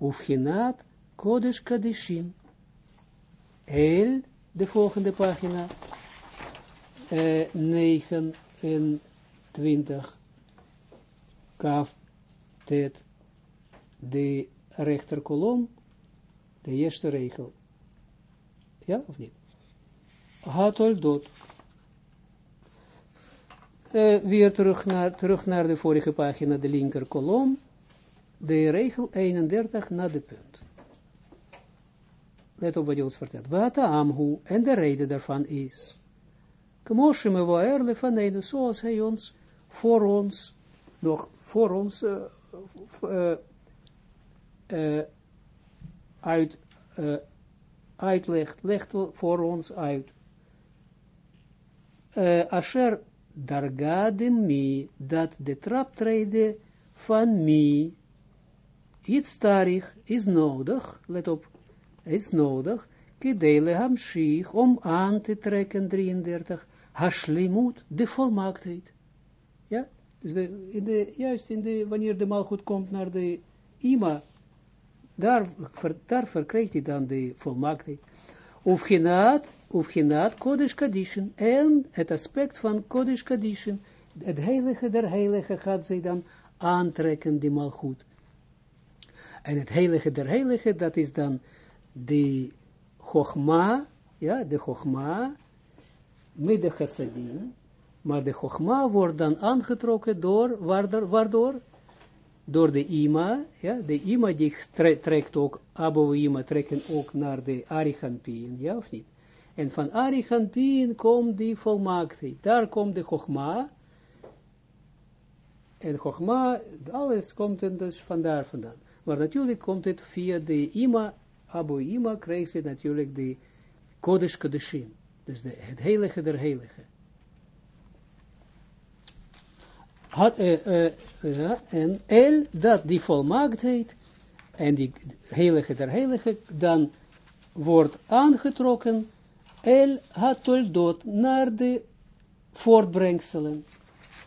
ufhinat kodesh kadeshin el de volgende pagina eh, 29 kaf tet de rechterkolom de eerste regel ja of niet Hatoldot. Uh, weer terug naar, terug naar de vorige pagina, de linker kolom. De regel 31 na de punt. Let op wat je ons vertelt. Wat amhu, en de reden daarvan is. Kmoshe me waer lefanenu, zoals hij ons, voor ons, nog voor ons, uh, uh, uh, uit, uitlegt, legt voor ons uit uh, asher dargadem mi, dat de traptreden van mi. Iets tarich is nodig, let op, is nodig, kedele hamshich, om aan te trekken, 33, hashlimut, de volmaaktheid. Ja, dus de, in de, juist in de, wanneer de malgoed komt naar de ima, daar, daar verkrijgt hij dan de volmaaktheid. Of genaad, of genaad Kodesh Kadishin, en het aspect van Kodesh Kadishin, het heilige der heilige gaat zij dan aantrekken, die malgoed. En het heilige der heilige, dat is dan de Chogma, ja, de Chogma, met de chassadim, maar de Chogma wordt dan aangetrokken door, waardoor? Door de Ima, ja, de Ima die trekt ook, Abo Ima trekken ook naar de Arichanpien, ja of niet? En van Arichanpien komt die volmaaktheid, daar komt de Chogma, en Chogma, alles komt er dus vandaar vandaan. Maar natuurlijk komt het via de Ima, Abu Ima krijgt ze natuurlijk de Kodesh Kodeshim. Dus de, het heilige der heilige. Had, uh, uh, en El, dat die volmaaktheid, en die heilige der heilige, dan wordt aangetrokken, El had toldot naar de voortbrengselen.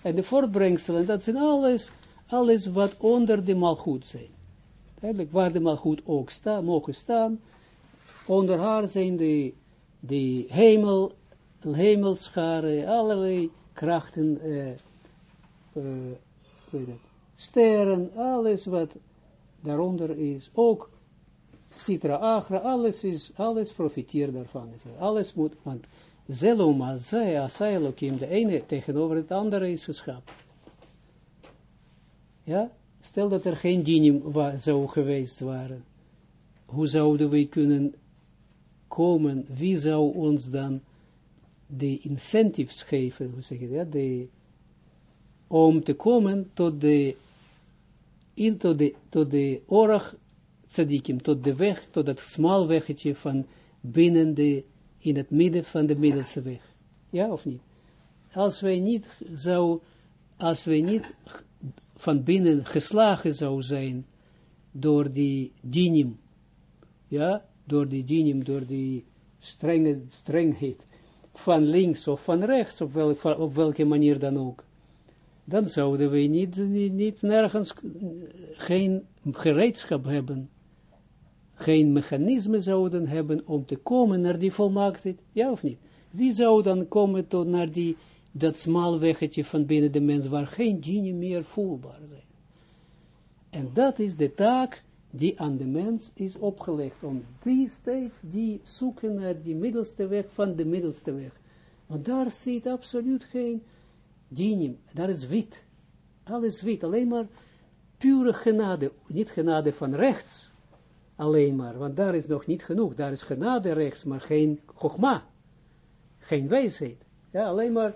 En de voortbrengselen, dat zijn alles, alles wat onder de malgoed zijn. Eigenlijk waar de malgoed ook staan, mogen staan. Onder haar zijn de, de hemel, hemelscharen, allerlei krachten, uh, uh, sterren, alles wat daaronder is. Ook Sitra Agra, alles is, alles profiteert daarvan. Alles moet, want Zelom Azai Asailokim, de ene tegenover het andere is geschapen. Ja, stel dat er geen dinim zou geweest waren. Hoe zouden we kunnen komen, wie zou ons dan de incentives geven, hoe zeg je dat, de, om te komen tot de, in, tot de, tot de orach tzadikim, tot de weg, tot dat smal weggetje van binnen de in het midden van de middelste weg. Ja of niet? Als wij niet zou, als wij niet van binnen geslagen zou zijn door die dinim, ja, door die dinim, door die strenge, strengheid van links of van rechts, op, op welke manier dan ook, dan zouden wij niet, niet, niet nergens geen gereedschap hebben geen mechanisme zouden hebben om te komen naar die volmaaktheid, ja of niet? Wie zou dan komen tot naar die, dat smal weggetje van binnen de mens, waar geen genie meer voelbaar zijn. En dat is de taak die aan de mens is opgelegd, om die steeds die zoeken naar die middelste weg van de middelste weg. Want daar zit absoluut geen genie, daar is wit. Alles wit, alleen maar pure genade, niet genade van rechts, alleen maar, want daar is nog niet genoeg, daar is genade rechts, maar geen chogma, geen wijsheid, ja, alleen maar,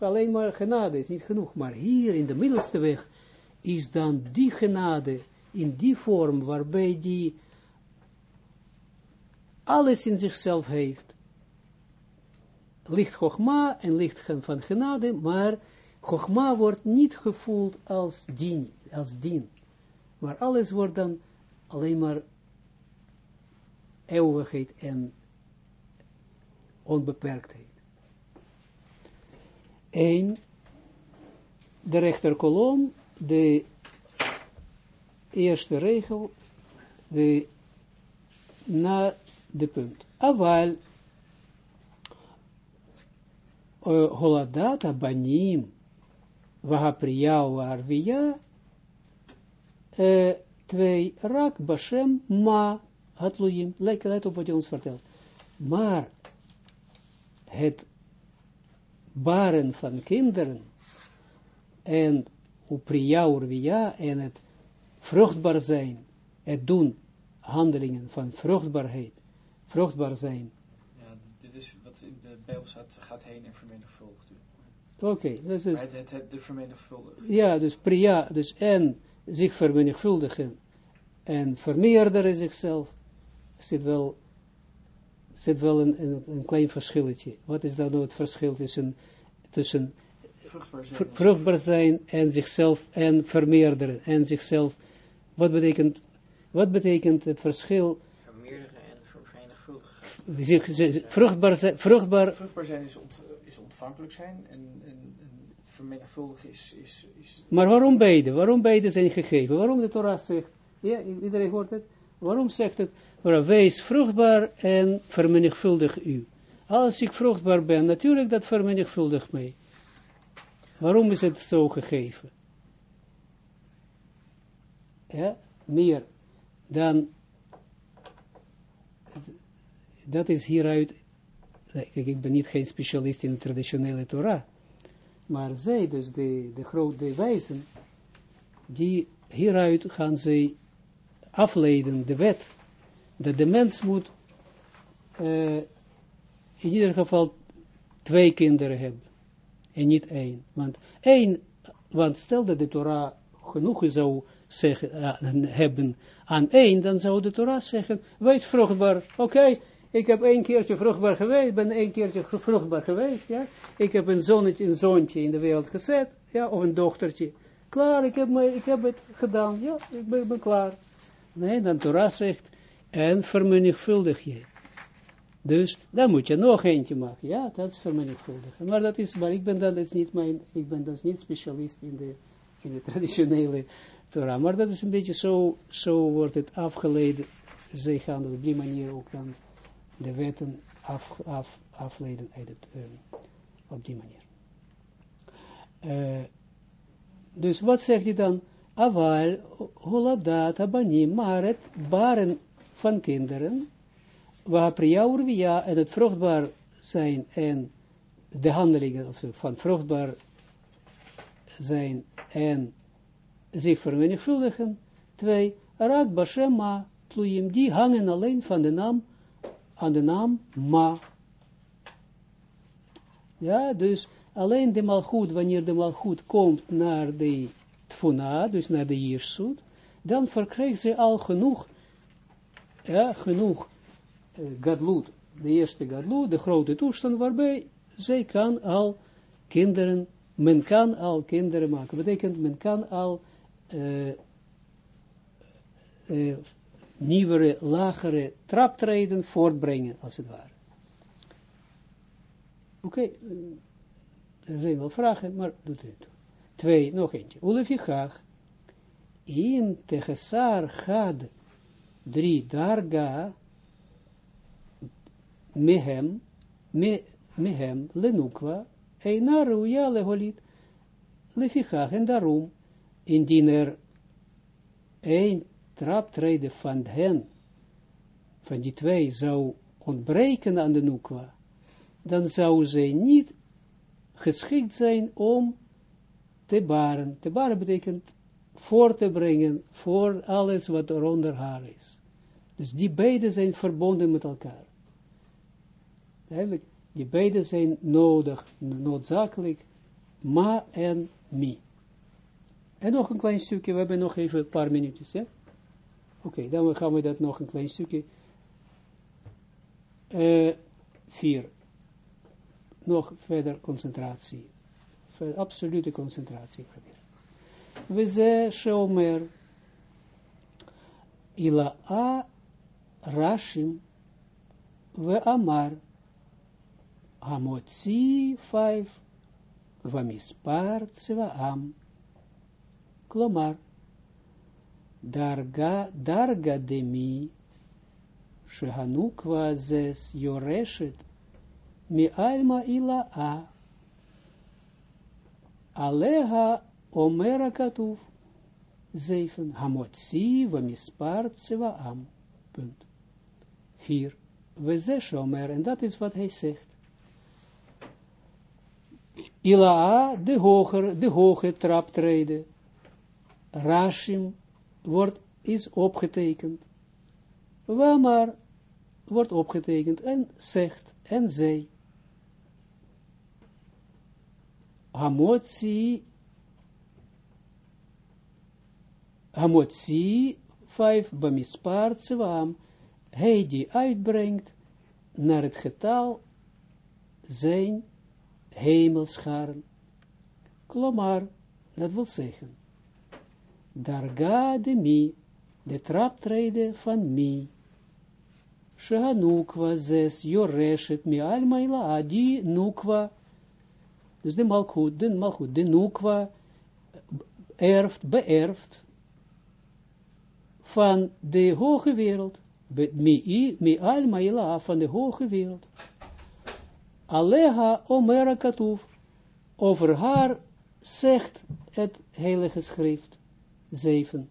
alleen maar genade is niet genoeg, maar hier in de middelste weg is dan die genade in die vorm waarbij die alles in zichzelf heeft. Licht Chogma en licht van genade, maar Chogma wordt niet gevoeld als dien, als dien. Maar alles wordt dan alleen maar eeuwigheid en onbeperktheid. Eén, de rechterkolom, de eerste regel, de, na de punt. Aval, holadat abanim, vahapriya arvia, twee, rak bashem ma hatloyim. Let, op wat ons vertelt. Maar het baren van kinderen en upriya urvia en het vruchtbaar zijn, het doen handelingen van vruchtbaarheid, vruchtbaar zijn. Ja, dit is wat in de Bijbel staat, gaat heen en vermenigvuldigt u. Oké, okay, dus, het, het, het, de. Ja, dus priya, dus en zich vermenigvuldigen en vermeerderen zichzelf, zit wel, zit wel een, een, een klein verschilletje. Wat is dan nou het verschil tussen, tussen vruchtbaar zijn. vr- is- vruchtbaar zijn en zichzelf en vermeerderen en zichzelf. Wat betekent, wat betekent het verschil? Vermeerderen en vermenigvuldigen. Zich, zich- vruchtbaar zijn, vruchtbaar, Vruchtbaar zijn is, ont, is ontvankelijk zijn en, en, en vermenigvuldigen is, is, is maar waarom beide? Waarom beide zijn gegeven? Waarom de Torah zegt, ja, iedereen hoort het, waarom zegt het, maar wees vruchtbaar en vermenigvuldig u. Als ik vruchtbaar ben, natuurlijk dat vermenigvuldigt mij. Waarom is het zo gegeven? Ja, meer dan, dat is hieruit, ik ben niet geen specialist in de traditionele Torah, maar zij, dus de, de grote wijzen, die hieruit gaan zij afleiden, de wet, dat de mens moet eh, in ieder geval twee kinderen hebben. En niet één. Want één, want stel dat de Torah genoeg zou zeggen, eh, hebben aan één, dan zou de Torah zeggen, wees vruchtbaar. Oké, ik heb één keertje vruchtbaar geweest, ben één keertje vruchtbaar geweest, ja. Ik heb een zonnetje, een zoontje in de wereld gezet, ja, of een dochtertje. Klaar, ik heb, me, ik heb het gedaan, ja, ik ben, klaar. Nee, dan Torah zegt, en vermenigvuldig je. Dus, dan moet je nog eentje maken. Ja, dat is vermenigvuldigen. Maar dat is, maar ik ben dat is niet mijn, ik ben dus niet specialist in de, in de <laughs> traditionele Torah. Maar dat is een beetje zo, zo wordt het afgeleid. Zij gaan op die manier ook dan de wetten af, af, afleiden uit het, eh, op die manier. Eh, dus wat zegt hij dan? Aval, holadat, abanim, maar het baren van kinderen, waar priya urvia en het vruchtbaar zijn en de handelingen van vruchtbaar zijn en zich vermenigvuldigen. Twee, rak bashema tluyim, die hangen alleen van de naam, aan de naam ma. Ja, dus alleen de malgoed, wanneer de malgoed komt naar de tfuna, dus naar de jirsut, dan verkrijgt ze al genoeg, ja, genoeg uh, gadlut, de eerste gadlut, de grote toestand, waarbij zij kan al kinderen, men kan al kinderen maken. Betekent, men kan al uh, uh, nieuwere, lagere traptreden voortbrengen, als het ware. Oké, okay. er zijn wel vragen, maar doet het. Twee, nog eentje. Ulefichach, in tegesar had drie darga mehem, me, mehem lenukwa, eina ruja leholit, lefichach, en daarom, indien er een traptreden van hen, van die twee, zou ontbreken aan de nukwa, dan zou zij niet geschikt zijn om te baren. Te baren betekent voor te brengen voor alles wat er onder haar is. Dus die beide zijn verbonden met elkaar. Eigenlijk, die beide zijn nodig, noodzakelijk, ma en mi. En nog een klein stukje, we hebben nog even een paar minuutjes, ja? Oké, okay, dan gaan we dat nog een klein stukje. Uh, vier. Nog verder concentratie. Ver, absolute concentratie. We ze shomer. Ila a rashim. We amar. Hamotzi vijf. Vamispar am. Klomar. Darga, darga demi. Shehanukwa zes yoreshet. Mi alma ila a. Aleha omera katuf. Zeven. Hamotzi vamispar am. Punt. Vier. We zes omer. En dat is wat hij zegt. Ila de hoger, de hoge traptreden. Rashim wordt, is opgetekend. Wamar wordt opgetekend en zegt en zij. Hamotzi, Hamotzi, vijf, bamispar, zwaam, hij die uitbrengt naar het getal zijn hemelscharen. Klomar, dat wil zeggen, darga de mi, de traptreden van mi, Shehanukwa zes Yoreshet mi almaila die nukwa, dus de malchut, de malchut, de nukwa erft, beërft van de hoge wereld, mi, mi almaila van de hoge wereld. Aleha omera katuf, over haar zegt het heilige schrift, 7.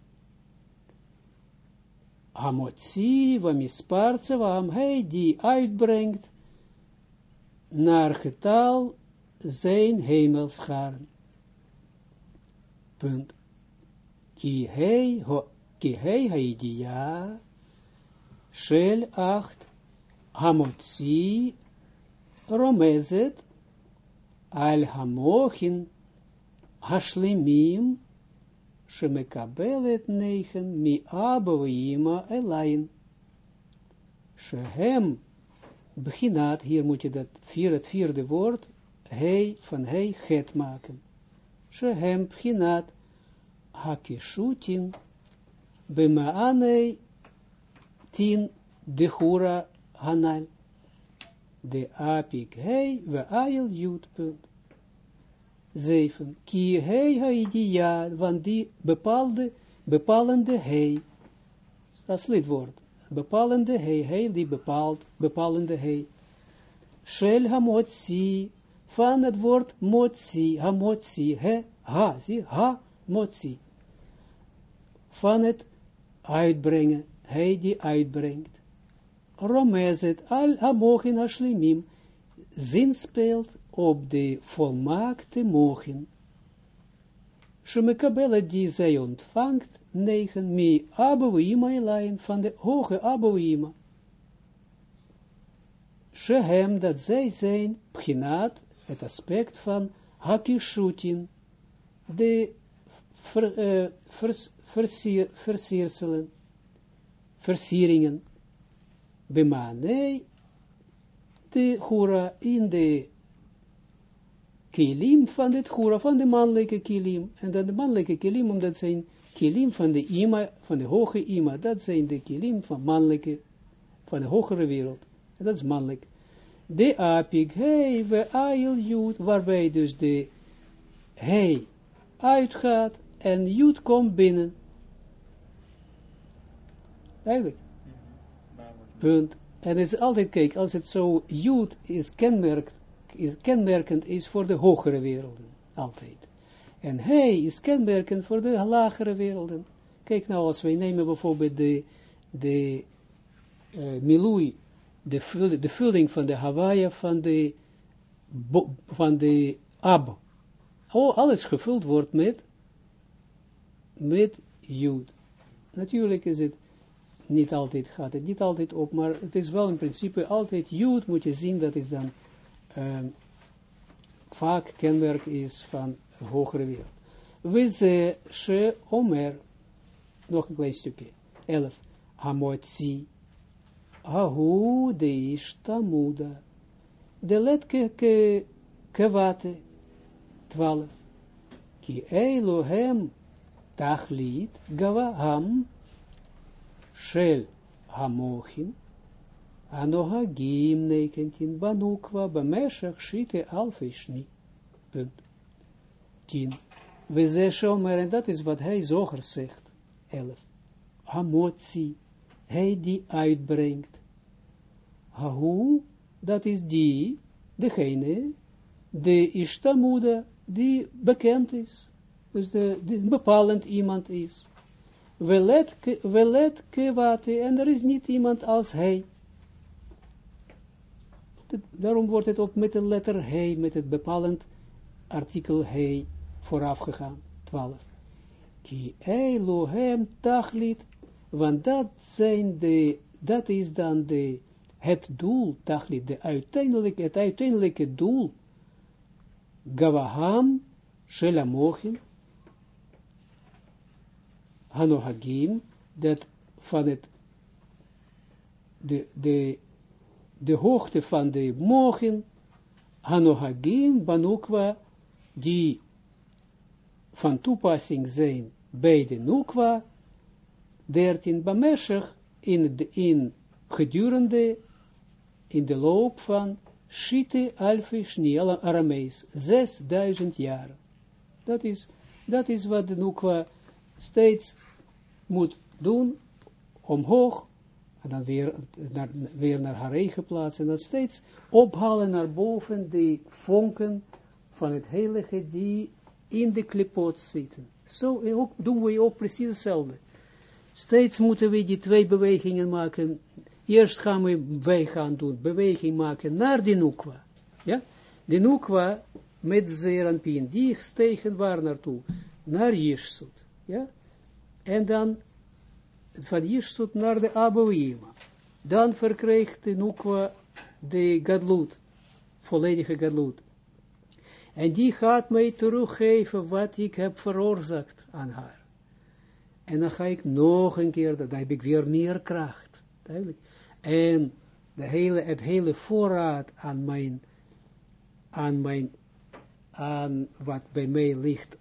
Hamotzi wa mispartse wa hij die uitbrengt naar getal zijn hemelscharen. Punt. Ki hei, ho, ki hei haidia, shel acht, hamotzi, romezet, al hamochin, hashlimim, shemekabelet negen mi aboima elain. Shehem, beginat, hier moet je dat vier, het vierde woord, hij, van hij, het maken. Shehem, beginat, hakishutin, bemaanei, tin, de hura, hanal. De apik, hij, we ail, jut, punt. 7. Ki hei haidia, want die bepaalde, bepalende hei. Dat lidwoord. Bepalende hei, hei die bepaalt, bepalende hei. Shel hamotzi, van het woord motzi, hamotzi, he, ha, zie, ha, motzi. Van het uitbrengen, hij die uitbrengt. Romezet, al hamochin hashlimim, zin speelt op de volmaakte mogen. Shemekabela die zij ontvangt, negen, mi abouima elain, van de hoge abouima. Shehem, dat zij zijn, pchinaat, het aspect van hakishutin, de ver, versier, versierselen, versieringen, bemane, de hura in de kilim van het gura, van de mannelijke kilim. En dat de mannelijke kilim, omdat zijn kilim van de ima, van de hoge ima, dat zijn de kilim van mannelijke, van de hogere wereld. En dat is mannelijk. De apik, hey, we ail jut, waarbij dus de hey uitgaat en jut komt binnen. Eigenlijk. Punt. En is altijd, kijk, als het zo jut is kenmerkt, is kenmerkend is voor de hogere werelden, altijd. En hij is kenmerkend voor de lagere werelden. Kijk nou, als wij nemen bijvoorbeeld de, de uh, milui, de, vul, de vulling van de Hawaii van de, van de Ab. Oh, alles gevuld wordt met, met Jud. Natuurlijk is het niet altijd, gaat het niet altijd op, maar het is wel in principe altijd Jud, moet je zien, dat is dan um, vaak kenmerk is van hogere wereld. We ze she omer, nog een klein stukje, 11, hamotzi, ahu de ishtamuda, de letke ke kevate, 12, ki Elohem tachlit gavaham shel hamochin, Anohagim nekentin banukwa bameshach shite alfishni. Punt. Tien. We zeggen, en dat is wat hij zoger zegt. Elf. Hamotzi. Hij die uitbrengt. Hahu, dat is die, degene, de ishtamuda, die bekend is. Dus de, die bepalend iemand is. Welet, welet kewate, en er is niet iemand als hij daarom wordt het ook met de letter he, met het bepalend artikel he, vooraf gegaan. 12. Ki Elohem tachlit, want dat zijn de, dat is dan de, het doel, tachlit, de uiteindelijke, het uiteindelijke doel, Gavaham, Shelamochin, Hanohagim, dat van het, de, de de hoogte van de mogen, Hanohagim, Banukwa, die van toepassing zijn bij de Nukwa, 13, Bameshach, in, de, in gedurende, in de loop van Shite Alfi Shniel Aramees, 6000 jaar. Dat is, dat is wat de Nukwa steeds moet doen, omhoog, en dan weer naar, weer naar haar eigen en dan steeds ophalen naar boven die vonken van het heilige die in de klipot zitten. Zo ook, doen we ook precies hetzelfde. Steeds moeten we die twee bewegingen maken. Eerst gaan we, wij gaan doen, beweging maken naar de Nukwa. Ja? De Nukwa met Zeranpien, die stegen waar naartoe? Naar Jirsut. Ja? En dan van Jirsut naar de Abouima. Dan verkreeg de Nukwa de Gadlut, volledige Gadlut. En die gaat mij teruggeven wat ik heb veroorzaakt aan haar. En dan ga ik nog een keer, dan heb ik weer meer kracht. Duidelijk. En de hele, het hele voorraad aan mijn, aan mijn, aan wat bij mij ligt,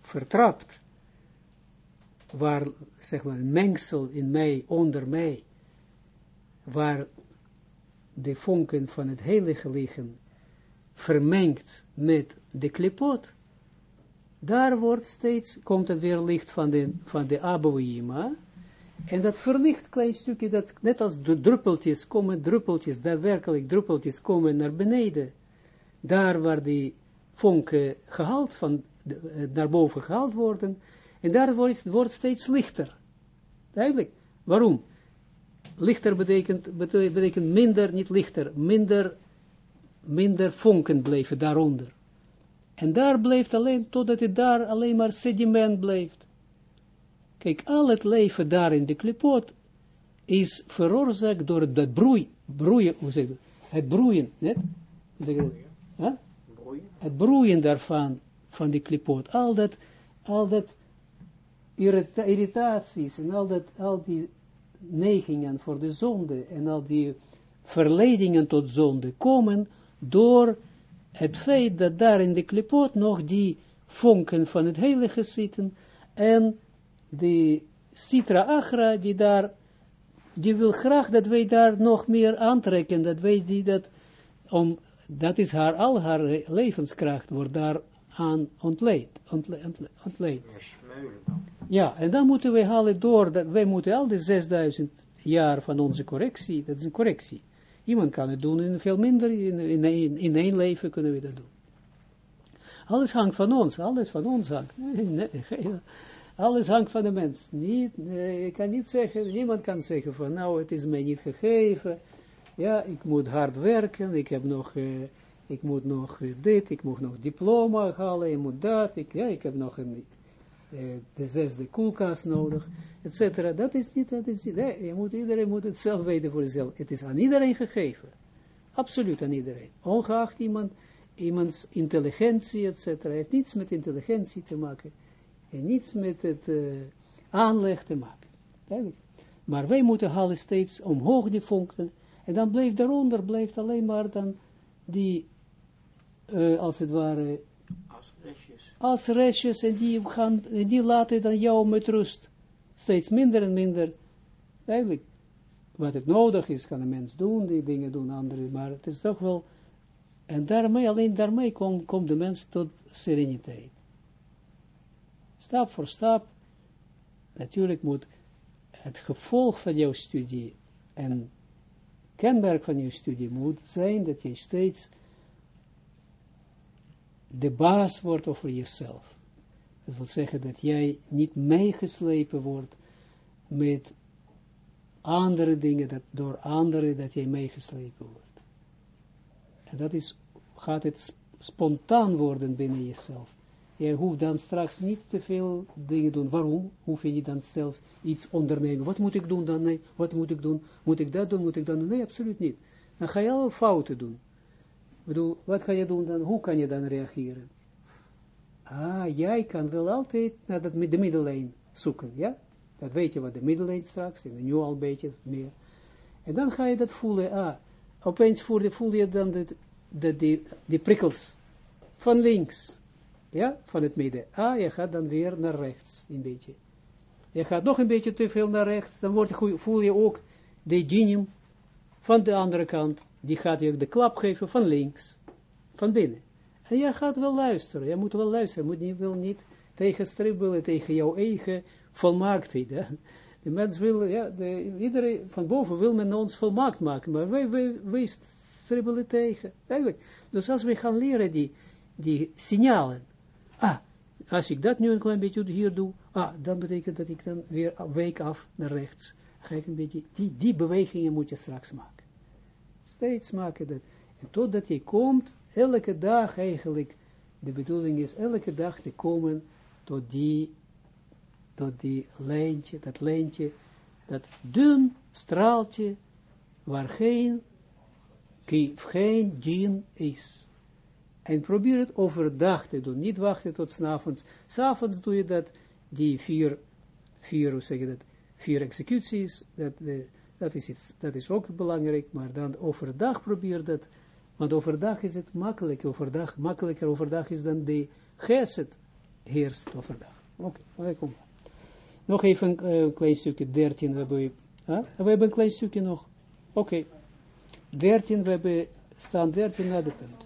vertrapt, waar, zeg maar, een mengsel in mij, onder mij, waar de vonken van het heilige liggen, vermengd met de klipot, daar wordt steeds, komt het weer licht van de, van de en dat verlicht klein stukje, dat net als de druppeltjes komen, druppeltjes, daadwerkelijk druppeltjes komen naar beneden, daar waar die vonken gehaald van, eh, naar boven gehaald worden, en daar wordt het wordt steeds lichter. Duidelijk. Waarom? Lichter betekent, betekent minder, niet lichter, minder, minder vonken blijven daaronder. En daar blijft alleen, totdat het daar alleen maar sediment blijft. Kijk, al het leven daar in de klipot is veroorzaakt door dat broei, broeien, hoe zeg je Het broeien, net? Broeien. Huh? broeien. Het broeien daarvan, van die klipot. Al dat, al dat irritaties en al, dat, al die neigingen voor de zonde en al die verleidingen tot zonde komen door het feit dat daar in de klipot nog die vonken van het heilige zitten en die Sitra Achra die daar, die wil graag dat wij daar nog meer aantrekken, dat wij die dat, om, dat is haar, al haar levenskracht wordt daar aan ontleed, ontleed, ontleed. Ja, en dan moeten we halen door, dat wij moeten al die 6000 jaar van onze correctie, dat is een correctie, Iemand kan het doen in veel minder, in, in, in één leven kunnen we dat doen. Alles hangt van ons, alles van ons hangt. <laughs> alles hangt van de mens. Niet, ik kan niet zeggen, niemand kan zeggen van, nou, het is mij niet gegeven. Ja, ik moet hard werken, ik heb nog, uh, ik moet nog dit, ik moet nog diploma halen, ik moet dat, ik, ja, ik heb nog een, uh, de zesde koelkast nodig etc. Dat is niet, dat is niet, iedereen moet het zelf weten voor zichzelf. Het is aan iedereen gegeven. Absoluut aan iedereen. Ongeacht iemand, iemands intelligentie, etc. heeft niets met intelligentie te maken. En niets met het uh, aanleg te maken. Maar wij moeten halen steeds omhoog die vonken. En dan blijft daaronder, blijft alleen maar dan die, uh, als het ware, als restjes. Als restjes en die, gaan, die laten dan jou met rust steeds minder en minder, eigenlijk, wat het nodig is, kan een mens doen, die dingen doen anderen, maar het is toch wel, en daarmee, alleen daarmee komt kom de mens tot sereniteit. Stap voor stap, natuurlijk moet het gevolg van jouw studie en kenmerk van jouw studie moet zijn dat je steeds de baas wordt over jezelf. Dat wil zeggen dat jij niet meegeslepen wordt met andere dingen, dat door anderen dat jij meegeslepen wordt. En dat is, gaat het spontaan worden binnen jezelf. Je hoeft dan straks niet te veel dingen doen. Waarom? Hoef je niet dan zelfs iets ondernemen. Wat moet ik doen dan? Nee, wat moet ik doen? Moet ik dat doen? Moet ik dat doen? Nee, absoluut niet. Dan ga je al fouten doen. Bedoel, wat ga je doen dan? Hoe kan je dan reageren? Ah, jij kan wel altijd naar dat, de middellijn zoeken, ja? Dat weet je wat de middellijn straks, en nu al een beetje meer. En dan ga je dat voelen, ah, opeens voel je, je dan de, die, prikkels van links. ja, van het midden. Ah, je gaat dan weer naar rechts, een beetje. Je gaat nog een beetje te veel naar rechts, dan wordt, voel je ook de genium van de andere kant, die gaat je de klap geven van links, van binnen. En jij gaat wel luisteren, je moet wel luisteren, je moet niet, wil niet tegen stribbelen, tegen jouw eigen volmaaktheid. Hè? De mens wil, ja, de, iedereen van boven wil men ons volmaakt maken, maar wij, wij, wij stribbelen tegen. Eigenlijk. Dus als we gaan leren die, die signalen, ah, als ik dat nu een klein beetje hier doe, ah, dan betekent dat ik dan weer week af naar rechts. Ga ik een beetje, die, die bewegingen moet je straks maken. Steeds maken dat. En totdat je komt, elke dag eigenlijk, de bedoeling is elke dag te komen tot die, tot die lijntje, dat lijntje, dat dun straaltje, waar geen, geen dien is. En probeer het overdag te doen, niet wachten tot s'avonds. S'avonds doe je dat, die vier, vier, hoe zeg je dat, vier executies, dat, dat, is iets, dat is ook belangrijk, maar dan overdag probeer dat, want overdag is het makkelijk, overdag, makkelijker overdag is dan de geset heerst overdag. Oké, okay, kom. Nog even een uh, klein stukje, 13, we hebben, we hebben een klein stukje nog. Oké, okay. 13, we hebben staan 13 na de punt.